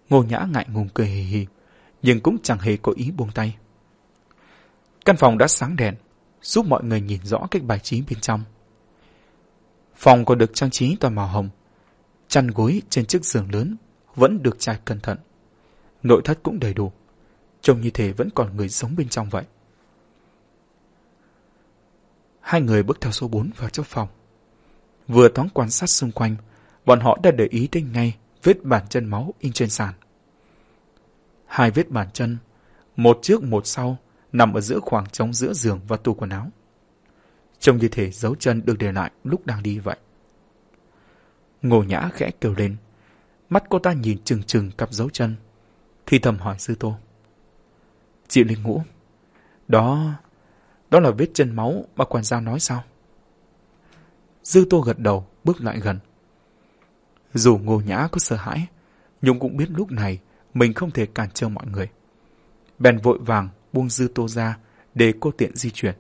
Ngô nhã ngại ngùng cười hì hì, nhưng cũng chẳng hề có ý buông tay. Căn phòng đã sáng đèn, giúp mọi người nhìn rõ cách bài trí bên trong. Phòng còn được trang trí toàn màu hồng. Chăn gối trên chiếc giường lớn vẫn được trải cẩn thận. Nội thất cũng đầy đủ. Trông như thể vẫn còn người sống bên trong vậy. Hai người bước theo số 4 vào trong phòng. Vừa thoáng quan sát xung quanh, bọn họ đã để ý đến ngay vết bàn chân máu in trên sàn. Hai vết bàn chân, một trước một sau, nằm ở giữa khoảng trống giữa giường và tủ quần áo. Trông như thể dấu chân được để lại lúc đang đi vậy. Ngô nhã khẽ kêu lên. Mắt cô ta nhìn chừng chừng cặp dấu chân. Thì thầm hỏi sư tô. Chị Linh Ngũ, đó, đó là vết chân máu mà quản gia nói sao? Dư Tô gật đầu, bước lại gần. Dù ngô nhã có sợ hãi, Nhung cũng biết lúc này mình không thể cản trở mọi người. Bèn vội vàng buông Dư Tô ra để cô tiện di chuyển.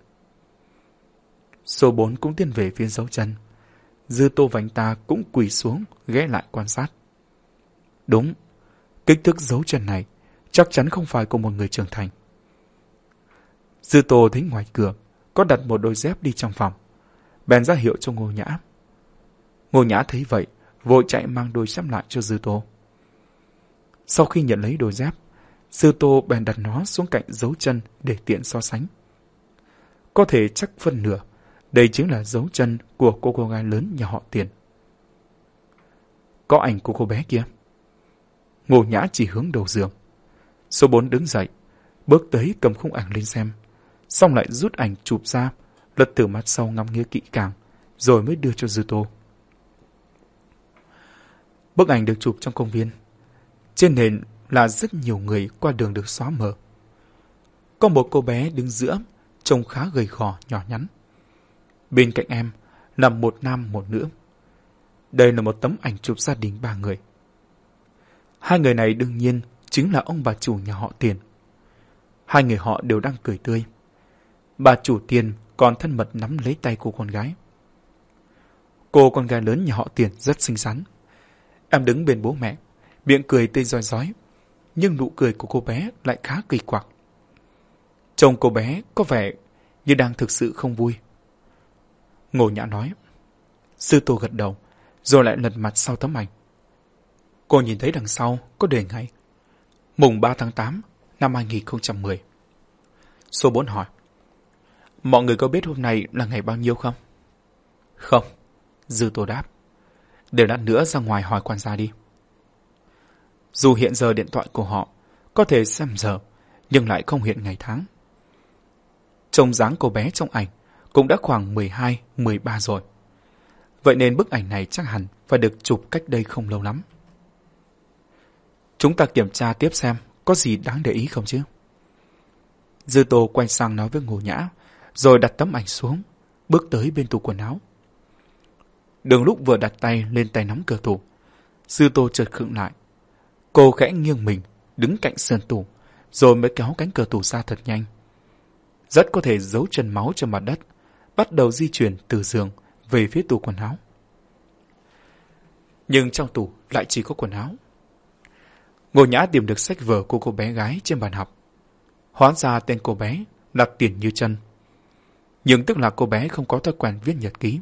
Số 4 cũng tiến về phía dấu chân. Dư Tô và anh ta cũng quỳ xuống, ghé lại quan sát. Đúng, kích thước dấu chân này chắc chắn không phải của một người trưởng thành. Dư Tô thấy ngoài cửa có đặt một đôi dép đi trong phòng. Bèn ra hiệu cho Ngô Nhã. Ngô Nhã thấy vậy, vội chạy mang đôi dép lại cho Dư Tô. Sau khi nhận lấy đôi dép, Dư Tô bèn đặt nó xuống cạnh dấu chân để tiện so sánh. Có thể chắc phân nửa, đây chính là dấu chân của cô cô gái lớn nhà họ Tiền. Có ảnh của cô bé kia. Ngô Nhã chỉ hướng đầu giường. Số 4 đứng dậy, bước tới cầm khung ảnh lên xem, xong lại rút ảnh chụp ra, lật từ mặt sau ngắm nghĩa kỹ càng, rồi mới đưa cho Dư Tô. Bức ảnh được chụp trong công viên. Trên nền là rất nhiều người qua đường được xóa mờ. Có một cô bé đứng giữa, trông khá gầy gò, nhỏ nhắn. Bên cạnh em là một nam một nữ. Đây là một tấm ảnh chụp gia đình ba người. Hai người này đương nhiên chính là ông bà chủ nhà họ Tiền. Hai người họ đều đang cười tươi. Bà chủ Tiền còn thân mật nắm lấy tay cô con gái. Cô con gái lớn nhà họ Tiền rất xinh xắn. Em đứng bên bố mẹ, miệng cười tươi roi rói, nhưng nụ cười của cô bé lại khá kỳ quặc. Trông cô bé có vẻ như đang thực sự không vui. Ngô Nhã nói. Sư Tô gật đầu, rồi lại lật mặt sau tấm ảnh. Cô nhìn thấy đằng sau có đề ngày. Mùng 3 tháng 8 năm 2010. Số 4 hỏi. Mọi người có biết hôm nay là ngày bao nhiêu không? Không. Dư Tô đáp. Để lát nữa ra ngoài hỏi quan gia đi. Dù hiện giờ điện thoại của họ có thể xem giờ, nhưng lại không hiện ngày tháng. Trông dáng cô bé trong ảnh cũng đã khoảng 12, 13 rồi. Vậy nên bức ảnh này chắc hẳn phải được chụp cách đây không lâu lắm. Chúng ta kiểm tra tiếp xem có gì đáng để ý không chứ? Dư Tô quay sang nói với Ngô Nhã, rồi đặt tấm ảnh xuống, bước tới bên tủ quần áo. Đường lúc vừa đặt tay lên tay nắm cửa tủ, sư Tô chợt khựng lại. Cô khẽ nghiêng mình, đứng cạnh sườn tủ, rồi mới kéo cánh cửa tủ ra thật nhanh. Rất có thể giấu chân máu trên mặt đất, bắt đầu di chuyển từ giường về phía tủ quần áo. Nhưng trong tủ lại chỉ có quần áo. Ngô Nhã tìm được sách vở của cô bé gái trên bàn học. Hóa ra tên cô bé là Tiền Như chân. Nhưng tức là cô bé không có thói quen viết nhật ký.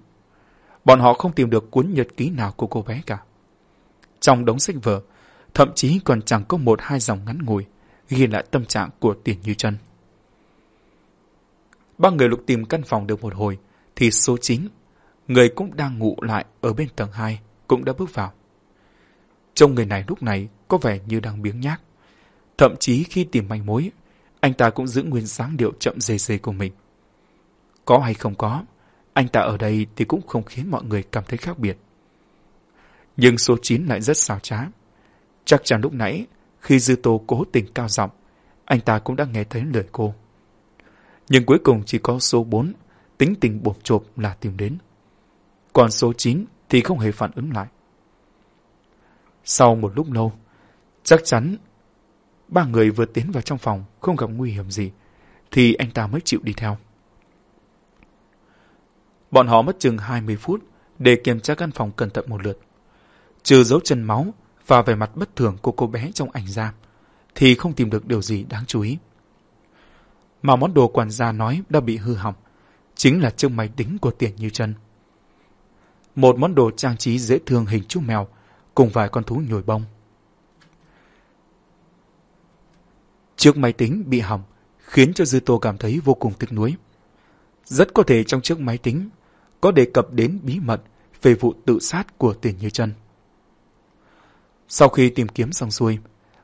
Bọn họ không tìm được cuốn nhật ký nào của cô bé cả. Trong đống sách vở, thậm chí còn chẳng có một hai dòng ngắn ngủi ghi lại tâm trạng của Tiền Như chân. Ba người lục tìm căn phòng được một hồi, thì số 9, người cũng đang ngủ lại ở bên tầng 2, cũng đã bước vào. Trông người này lúc này có vẻ như đang biếng nhác. Thậm chí khi tìm manh mối, anh ta cũng giữ nguyên dáng điệu chậm dề dề của mình. Có hay không có, anh ta ở đây thì cũng không khiến mọi người cảm thấy khác biệt. Nhưng số 9 lại rất xào trá. Chắc chắn lúc nãy, khi Dư Tô cố tình cao giọng, anh ta cũng đã nghe thấy lời cô. Nhưng cuối cùng chỉ có số 4 tính tình bộp chộp là tìm đến. Còn số 9 thì không hề phản ứng lại. Sau một lúc lâu, chắc chắn ba người vừa tiến vào trong phòng không gặp nguy hiểm gì, thì anh ta mới chịu đi theo. Bọn họ mất chừng 20 phút để kiểm tra căn phòng cẩn thận một lượt. Trừ dấu chân máu và vẻ mặt bất thường của cô bé trong ảnh ra, thì không tìm được điều gì đáng chú ý. Mà món đồ quản gia nói đã bị hư hỏng, chính là chiếc máy tính của tiền như chân. Một món đồ trang trí dễ thương hình chú mèo cùng vài con thú nhồi bông. Chiếc máy tính bị hỏng khiến cho Dư Tô cảm thấy vô cùng tiếc nuối. Rất có thể trong chiếc máy tính có đề cập đến bí mật về vụ tự sát của tiền như chân. Sau khi tìm kiếm xong xuôi,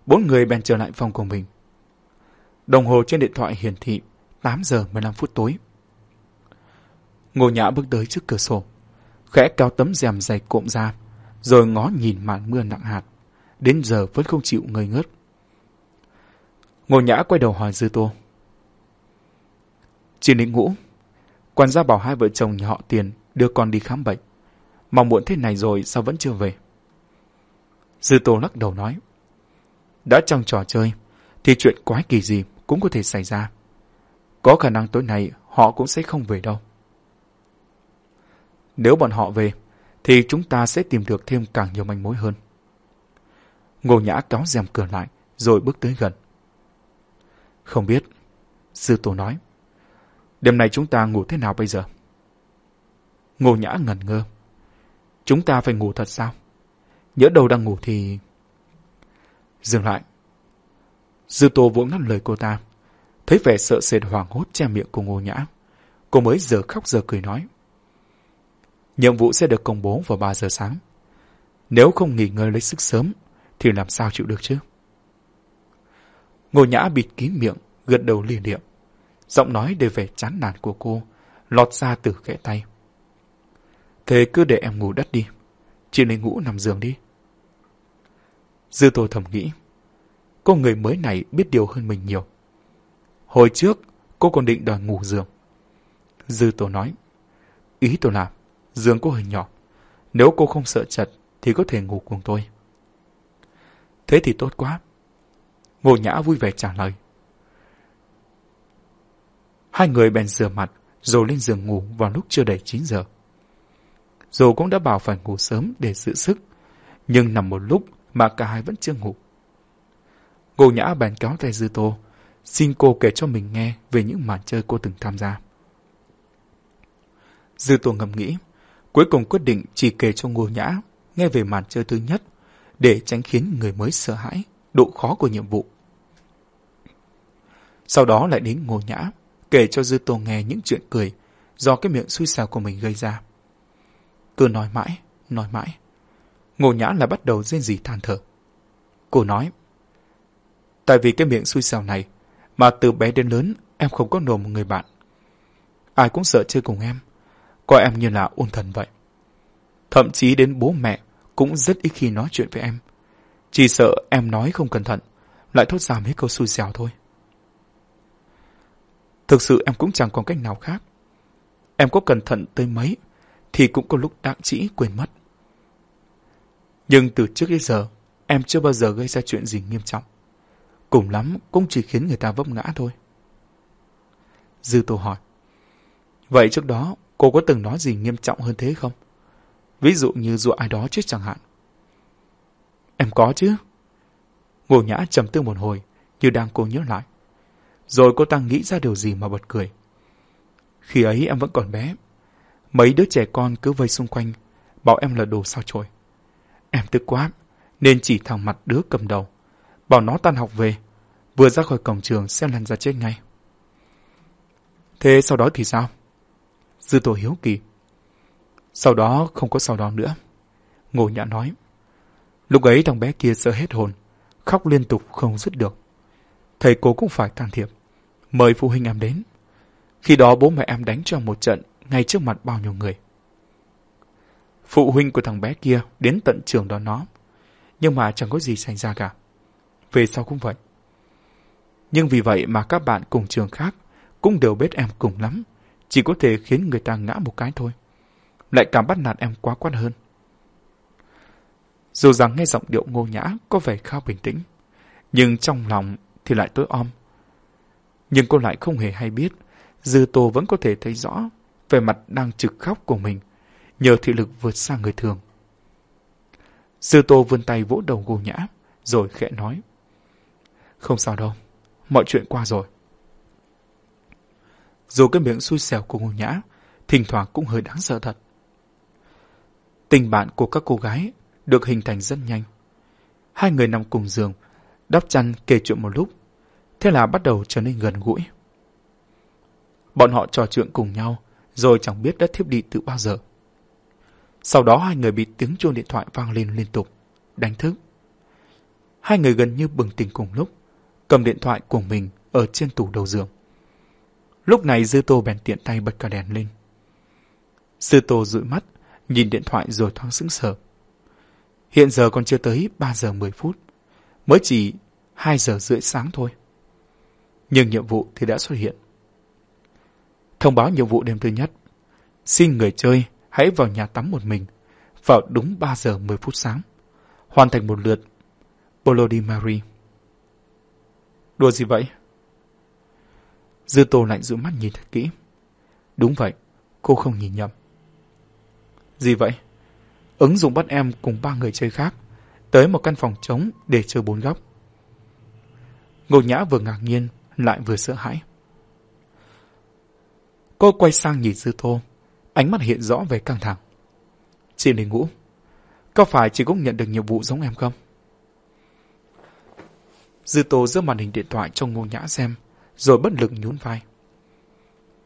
bốn người bèn trở lại phòng của mình. Đồng hồ trên điện thoại hiển thị 8 giờ 15 phút tối. Ngô Nhã bước tới trước cửa sổ, khẽ kéo tấm rèm dày cộm ra, rồi ngó nhìn màn mưa nặng hạt, đến giờ vẫn không chịu ngơi ngớt. Ngô Nhã quay đầu hỏi Dư Tô. Chị Ninh Ngũ, Quản gia bảo hai vợ chồng nhà họ tiền đưa con đi khám bệnh. Mong muộn thế này rồi sao vẫn chưa về? Dư Tô lắc đầu nói. Đã trong trò chơi, thì chuyện quái kỳ gì cũng có thể xảy ra. Có khả năng tối nay họ cũng sẽ không về đâu. Nếu bọn họ về, thì chúng ta sẽ tìm được thêm càng nhiều manh mối hơn. Ngô Nhã kéo rèm cửa lại, rồi bước tới gần. Không biết. Sư Tổ nói. Đêm nay chúng ta ngủ thế nào bây giờ? Ngô Nhã ngẩn ngơ. Chúng ta phải ngủ thật sao? Nhớ đầu đang ngủ thì... Dừng lại. Dư Tô vỗ ngắt lời cô ta. Thấy vẻ sợ sệt hoảng hốt che miệng của Ngô Nhã. Cô mới giờ khóc giờ cười nói. Nhiệm vụ sẽ được công bố vào 3 giờ sáng. Nếu không nghỉ ngơi lấy sức sớm, thì làm sao chịu được chứ? Ngô Nhã bịt kín miệng, gật đầu liền điệm. Giọng nói để vẻ chán nản của cô, lọt ra từ khẽ tay. Thế cứ để em ngủ đất đi. Chị nên ngủ nằm giường đi. Dư tô thầm nghĩ. Cô người mới này biết điều hơn mình nhiều. Hồi trước, cô còn định đòi ngủ giường. Dư tô nói. Ý tôi làm, giường cô hơi nhỏ. Nếu cô không sợ chật, thì có thể ngủ cùng tôi. Thế thì tốt quá. Ngô Nhã vui vẻ trả lời. Hai người bèn rửa mặt, rồi lên giường ngủ vào lúc chưa đầy 9 giờ. Dù cũng đã bảo phải ngủ sớm để giữ sức, nhưng nằm một lúc mà cả hai vẫn chưa ngủ. Ngô Nhã bèn kéo tay Dư Tô, xin cô kể cho mình nghe về những màn chơi cô từng tham gia. Dư Tô ngầm nghĩ, cuối cùng quyết định chỉ kể cho Ngô Nhã nghe về màn chơi thứ nhất để tránh khiến người mới sợ hãi độ khó của nhiệm vụ. Sau đó lại đến Ngô Nhã, kể cho Dư Tô nghe những chuyện cười do cái miệng xui xẻo của mình gây ra. Cứ nói mãi, nói mãi. Ngô Nhã là bắt đầu rên rỉ than thở. Cô nói, tại vì cái miệng xui xẻo này mà từ bé đến lớn em không có nổi một người bạn. Ai cũng sợ chơi cùng em, coi em như là ôn thần vậy. Thậm chí đến bố mẹ cũng rất ít khi nói chuyện với em. Chỉ sợ em nói không cẩn thận, lại thốt ra mấy câu xui xẻo thôi. Thực sự em cũng chẳng còn cách nào khác. Em có cẩn thận tới mấy, thì cũng có lúc đáng chỉ quên mất. Nhưng từ trước đến giờ, em chưa bao giờ gây ra chuyện gì nghiêm trọng. Cùng lắm cũng chỉ khiến người ta vấp ngã thôi. Dư Tô hỏi. Vậy trước đó, cô có từng nói gì nghiêm trọng hơn thế không? Ví dụ như dụ ai đó chết chẳng hạn. Em có chứ. Ngô Nhã trầm tư một hồi, như đang cố nhớ lại. Rồi cô ta nghĩ ra điều gì mà bật cười. Khi ấy em vẫn còn bé. Mấy đứa trẻ con cứ vây xung quanh, bảo em là đồ sao chổi. Em tức quá, nên chỉ thẳng mặt đứa cầm đầu. Bảo nó tan học về, vừa ra khỏi cổng trường xem lăn ra chết ngay. Thế sau đó thì sao? Dư tổ hiếu kỳ. Sau đó không có sau đó nữa. Ngô Nhã nói. Lúc ấy thằng bé kia sợ hết hồn, khóc liên tục không dứt được. Thầy cô cũng phải can thiệp, mời phụ huynh em đến. Khi đó bố mẹ em đánh cho một trận ngay trước mặt bao nhiêu người. Phụ huynh của thằng bé kia đến tận trường đón nó, nhưng mà chẳng có gì xảy ra cả. Về sau cũng vậy. Nhưng vì vậy mà các bạn cùng trường khác cũng đều biết em cùng lắm, chỉ có thể khiến người ta ngã một cái thôi. Lại cảm bắt nạt em quá quát hơn. Dù rằng nghe giọng điệu ngô nhã có vẻ khá bình tĩnh, nhưng trong lòng thì lại tối om. Nhưng cô lại không hề hay biết, Dư Tô vẫn có thể thấy rõ về mặt đang trực khóc của mình, nhờ thị lực vượt xa người thường. Dư Tô vươn tay vỗ đầu ngô nhã, rồi khẽ nói. Không sao đâu, mọi chuyện qua rồi. Dù cái miệng xui xẻo của ngô nhã, thỉnh thoảng cũng hơi đáng sợ thật. Tình bạn của các cô gái được hình thành rất nhanh. Hai người nằm cùng giường, đắp chăn kể chuyện một lúc, thế là bắt đầu trở nên gần gũi. Bọn họ trò chuyện cùng nhau, rồi chẳng biết đã thiếp đi từ bao giờ. Sau đó hai người bị tiếng chuông điện thoại vang lên liên tục, đánh thức. Hai người gần như bừng tỉnh cùng lúc, cầm điện thoại của mình ở trên tủ đầu giường. Lúc này Dư Tô bèn tiện tay bật cả đèn lên. Dư Tô dụi mắt, nhìn điện thoại rồi thoáng sững sờ. Hiện giờ còn chưa tới 3 giờ 10 phút, mới chỉ 2 giờ rưỡi sáng thôi nhưng nhiệm vụ thì đã xuất hiện. Thông báo nhiệm vụ đêm thứ nhất. Xin người chơi hãy vào nhà tắm một mình vào đúng 3 giờ 10 phút sáng. Hoàn thành một lượt Bolody Mary. Đùa gì vậy? Dư tô lạnh giữ mắt nhìn thật kỹ. Đúng vậy, cô không nhìn nhầm. Gì vậy? Ứng dụng bắt em cùng ba người chơi khác tới một căn phòng trống để chơi bốn góc. Ngô Nhã vừa ngạc nhiên lại vừa sợ hãi. Cô quay sang nhìn Dư Tô, ánh mắt hiện rõ về căng thẳng. Chị Linh Ngũ, có phải chị cũng nhận được nhiệm vụ giống em không? Dư Tô giơ màn hình điện thoại cho Ngô Nhã xem, rồi bất lực nhún vai.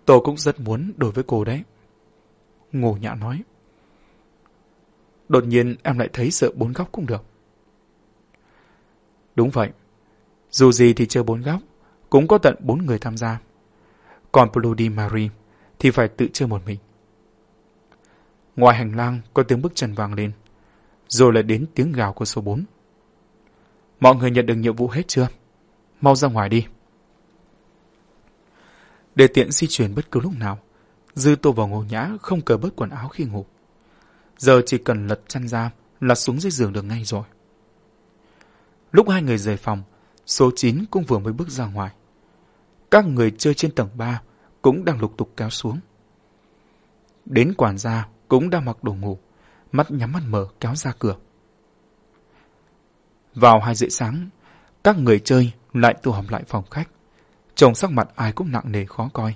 Tôi cũng rất muốn đối với cô đấy. Ngô Nhã nói. Đột nhiên em lại thấy sợ bốn góc cũng được. Đúng vậy. Dù gì thì chơi bốn góc, cũng có tận bốn người tham gia. Còn Bloody Mary thì phải tự chơi một mình. Ngoài hành lang có tiếng bước chân vang lên, rồi lại đến tiếng gào của số 4. Mọi người nhận được nhiệm vụ hết chưa? Mau ra ngoài đi. Để tiện di chuyển bất cứ lúc nào, Dư Tô vào ngô nhã không cởi bớt quần áo khi ngủ. Giờ chỉ cần lật chăn ra là xuống dưới giường được ngay rồi. Lúc hai người rời phòng, số 9 cũng vừa mới bước ra ngoài. Các người chơi trên tầng 3 cũng đang lục tục kéo xuống. Đến quản gia cũng đang mặc đồ ngủ, mắt nhắm mắt mở kéo ra cửa. Vào hai rưỡi sáng, các người chơi lại tụ họp lại phòng khách. Trông sắc mặt ai cũng nặng nề khó coi.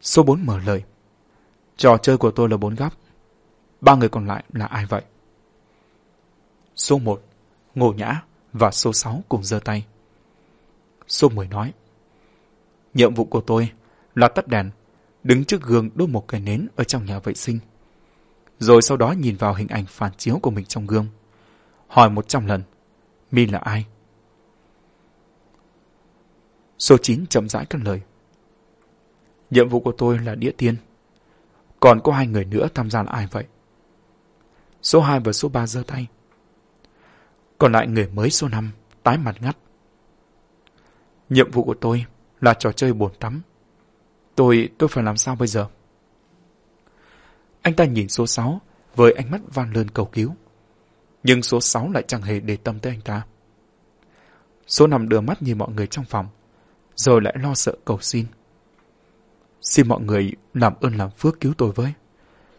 Số 4 mở lời. Trò chơi của tôi là bốn góc. Ba người còn lại là ai vậy? Số 1, Ngô Nhã và số 6 cùng giơ tay. Số 10 nói. Nhiệm vụ của tôi là tắt đèn, đứng trước gương đốt một cây nến ở trong nhà vệ sinh. Rồi sau đó nhìn vào hình ảnh phản chiếu của mình trong gương. Hỏi một trăm lần, Mi là ai? Số 9 chậm rãi cất lời. Nhiệm vụ của tôi là đĩa tiên. Còn có hai người nữa tham gia là ai vậy? Số 2 và số 3 giơ tay. Còn lại người mới số 5 tái mặt ngắt. Nhiệm vụ của tôi là trò chơi bồn tắm. Tôi, tôi phải làm sao bây giờ? Anh ta nhìn số 6 với ánh mắt van lơn cầu cứu. Nhưng số 6 lại chẳng hề để tâm tới anh ta. Số 5 đưa mắt nhìn mọi người trong phòng, rồi lại lo sợ cầu xin. Xin mọi người làm ơn làm phước cứu tôi với.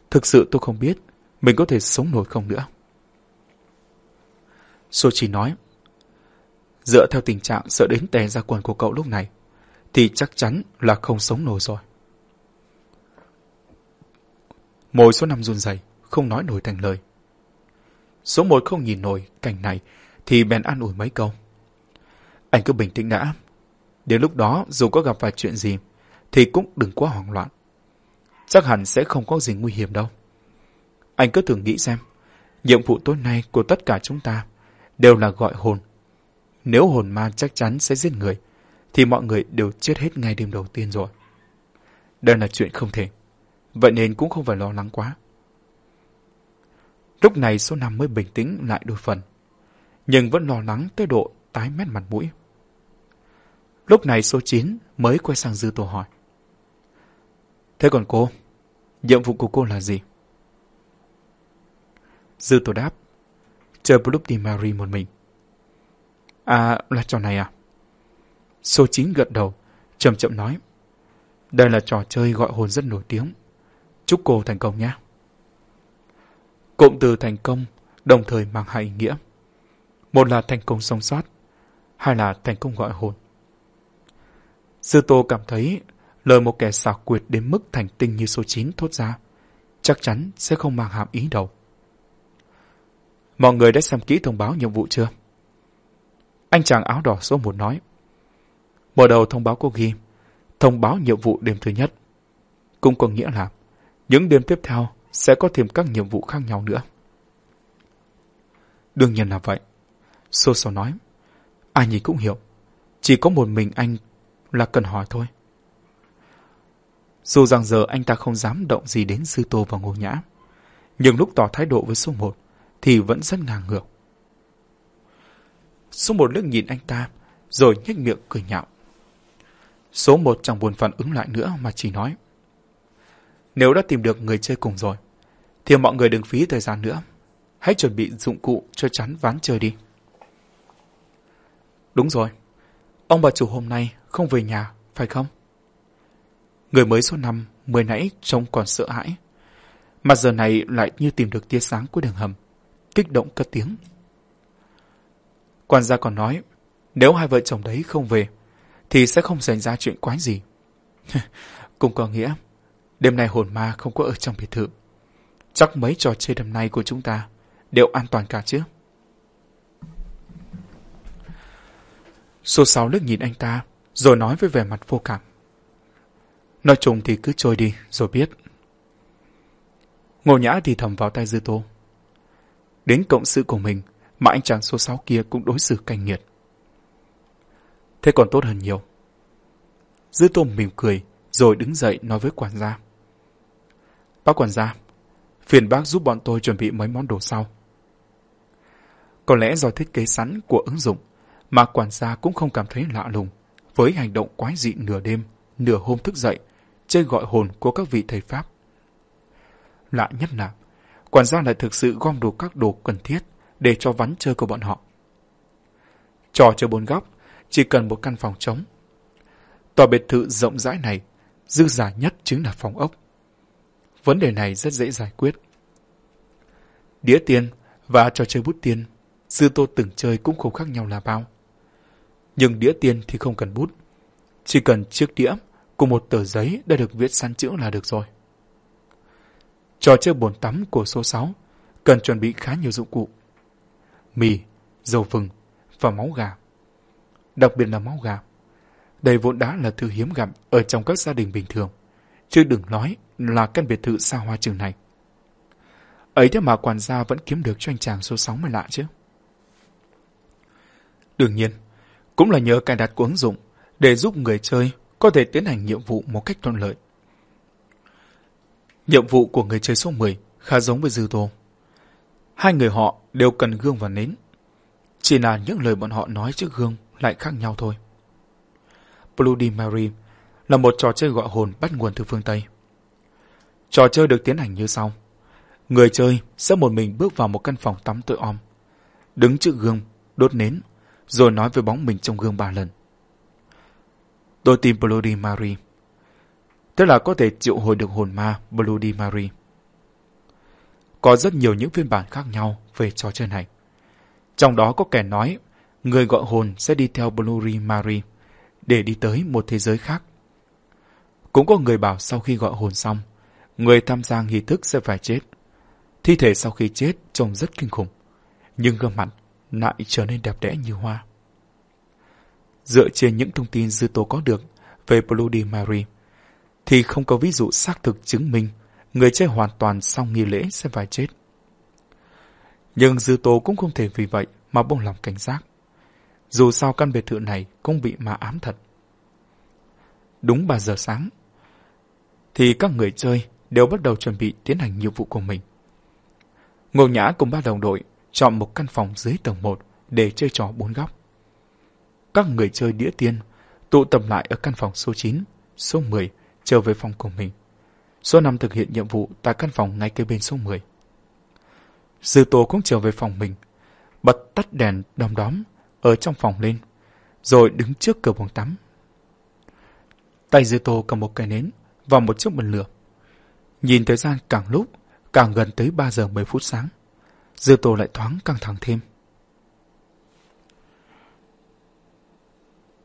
Thực sự tôi không biết mình có thể sống nổi không nữa. Số nói, dựa theo tình trạng sợ đến tè ra quần của cậu lúc này, thì chắc chắn là không sống nổi rồi. Môi số năm run rẩy, không nói nổi thành lời. Số một không nhìn nổi cảnh này thì bèn an ủi mấy câu. Anh cứ bình tĩnh đã. Đến lúc đó dù có gặp phải chuyện gì thì cũng đừng quá hoảng loạn. Chắc hẳn sẽ không có gì nguy hiểm đâu. Anh cứ thử nghĩ xem, nhiệm vụ tối nay của tất cả chúng ta đều là gọi hồn. Nếu hồn ma chắc chắn sẽ giết người, thì mọi người đều chết hết ngay đêm đầu tiên rồi. Đây là chuyện không thể, vậy nên cũng không phải lo lắng quá. Lúc này số năm mới bình tĩnh lại đôi phần, nhưng vẫn lo lắng tới độ tái mét mặt mũi. Lúc này số 9 mới quay sang Dư Tô hỏi. Thế còn cô, nhiệm vụ của cô là gì? Dư Tô đáp, chờ Bloody Mary một mình. À, là trò này à? Số 9 gật đầu, chậm chậm nói. Đây là trò chơi gọi hồn rất nổi tiếng. Chúc cô thành công nhé. Cụm từ thành công đồng thời mang hai ý nghĩa. Một là thành công sống sót, hai là thành công gọi hồn. Sư Tô cảm thấy lời một kẻ xảo quyệt đến mức thành tinh như số 9 thốt ra, chắc chắn sẽ không mang hàm ý đầu. Mọi người đã xem kỹ thông báo nhiệm vụ chưa? Anh chàng áo đỏ số 1 nói. Mở đầu thông báo có ghi, thông báo nhiệm vụ đêm thứ nhất. Cũng có nghĩa là, những đêm tiếp theo sẽ có thêm các nhiệm vụ khác nhau nữa. Đương nhiên là vậy. Sô sô nói, ai nhìn cũng hiểu. Chỉ có một mình anh là cần hỏi thôi. Dù rằng giờ anh ta không dám động gì đến Sư Tô và Ngô Nhã, nhưng lúc tỏ thái độ với số một thì vẫn rất ngang ngược. Số một liếc nhìn anh ta, rồi nhếch miệng cười nhạo. Số một chẳng buồn phản ứng lại nữa mà chỉ nói. Nếu đã tìm được người chơi cùng rồi, thì mọi người đừng phí thời gian nữa. Hãy chuẩn bị dụng cụ cho chắn ván chơi đi. Đúng rồi, ông bà chủ hôm nay không về nhà, phải không? Người mới số năm mới nãy trông còn sợ hãi. Mà giờ này lại như tìm được tia sáng của đường hầm. Kích động cất tiếng. Quan gia còn nói, nếu hai vợ chồng đấy không về, thì sẽ không xảy ra chuyện quái gì. Cũng có nghĩa, đêm nay hồn ma không có ở trong biệt thự. Chắc mấy trò chơi đêm nay của chúng ta đều an toàn cả chứ. Số 6 lướt nhìn anh ta, rồi nói với vẻ mặt vô cảm. Nói chung thì cứ trôi đi, rồi biết. Ngô Nhã thì thầm vào tay Dư Tô. Đến cộng sự của mình mà anh chàng số 6 kia cũng đối xử canh nghiệt. Thế còn tốt hơn nhiều. Dư tôm mỉm cười, rồi đứng dậy nói với quản gia. Bác quản gia, phiền bác giúp bọn tôi chuẩn bị mấy món đồ sau. Có lẽ do thiết kế sẵn của ứng dụng mà quản gia cũng không cảm thấy lạ lùng với hành động quái dị nửa đêm, nửa hôm thức dậy, chơi gọi hồn của các vị thầy Pháp. Lạ nhất là, quản gia lại thực sự gom đủ các đồ cần thiết để cho vắn chơi của bọn họ. Trò chơi bốn góc chỉ cần một căn phòng trống. Tòa biệt thự rộng rãi này, dư giả nhất chính là phòng ốc. Vấn đề này rất dễ giải quyết. Đĩa tiên và trò chơi bút tiên, dư tô từng chơi cũng không khác nhau là bao. Nhưng đĩa tiên thì không cần bút. Chỉ cần chiếc đĩa cùng một tờ giấy đã được viết sẵn chữ là được rồi. Trò chơi bồn tắm của số 6 cần chuẩn bị khá nhiều dụng cụ. Mì, dầu vừng và máu gà. Đặc biệt là máu gà. Đây vốn đã là thứ hiếm gặp ở trong các gia đình bình thường. Chứ đừng nói là căn biệt thự xa hoa trường này. Ấy thế mà quản gia vẫn kiếm được cho anh chàng số 6 mới lạ chứ. Đương nhiên, cũng là nhờ cài đặt của ứng dụng để giúp người chơi có thể tiến hành nhiệm vụ một cách thuận lợi. Nhiệm vụ của người chơi số 10 khá giống với Dư Tô. Hai người họ đều cần gương và nến. Chỉ là những lời bọn họ nói trước gương lại khác nhau thôi. Bloody Mary là một trò chơi gọi hồn bắt nguồn từ phương Tây. Trò chơi được tiến hành như sau. Người chơi sẽ một mình bước vào một căn phòng tắm tối om, đứng trước gương, đốt nến, rồi nói với bóng mình trong gương ba lần. Tôi tìm Bloody Mary. Tức là có thể triệu hồi được hồn ma Bloody Mary. Có rất nhiều những phiên bản khác nhau về trò chơi này. Trong đó có kẻ nói người gọi hồn sẽ đi theo Bloody Mary để đi tới một thế giới khác. Cũng có người bảo sau khi gọi hồn xong, người tham gia nghi thức sẽ phải chết. Thi thể sau khi chết trông rất kinh khủng, nhưng gương mặt lại trở nên đẹp đẽ như hoa. Dựa trên những thông tin Dư tố có được về Bloody Mary, thì không có ví dụ xác thực chứng minh người chết hoàn toàn sau nghi lễ sẽ phải chết. Nhưng Dư tố cũng không thể vì vậy mà buông lòng cảnh giác. Dù sao căn biệt thự này cũng bị ma ám thật. Đúng 3 giờ sáng, thì các người chơi đều bắt đầu chuẩn bị tiến hành nhiệm vụ của mình. Ngô Nhã cùng ba đồng đội chọn một căn phòng dưới tầng 1 để chơi trò bốn góc. Các người chơi đĩa tiên tụ tập lại ở căn phòng số 9, số 10 trở về phòng của mình. Số 5 thực hiện nhiệm vụ tại căn phòng ngay kế bên số 10. Dư Tô cũng trở về phòng mình, bật tắt đèn đom đóm ở trong phòng lên, rồi đứng trước cửa buồng tắm. Tay Dư Tô cầm một cây nến và một chiếc bật lửa. Nhìn thời gian càng lúc, càng gần tới 3 giờ 10 phút sáng. Dư Tô lại thoáng căng thẳng thêm.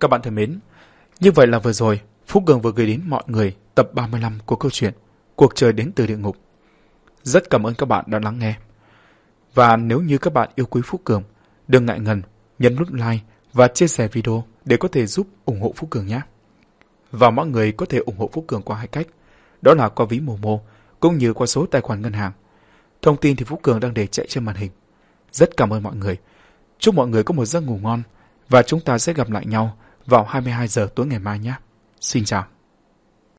Các bạn thân mến, như vậy là vừa rồi, Phúc Cường vừa gửi đến mọi người tập 35 của câu chuyện Cuộc chơi đến từ địa ngục. Rất cảm ơn các bạn đã lắng nghe. Và nếu như các bạn yêu quý Phúc Cường, đừng ngại ngần nhấn nút like và chia sẻ video để có thể giúp ủng hộ Phúc Cường nhé. Và mọi người có thể ủng hộ Phúc Cường qua hai cách, đó là qua ví Momo cũng như qua số tài khoản ngân hàng. Thông tin thì Phúc Cường đang để chạy trên màn hình. Rất cảm ơn mọi người. Chúc mọi người có một giấc ngủ ngon và chúng ta sẽ gặp lại nhau vào 22 giờ tối ngày mai nhé. Xin chào.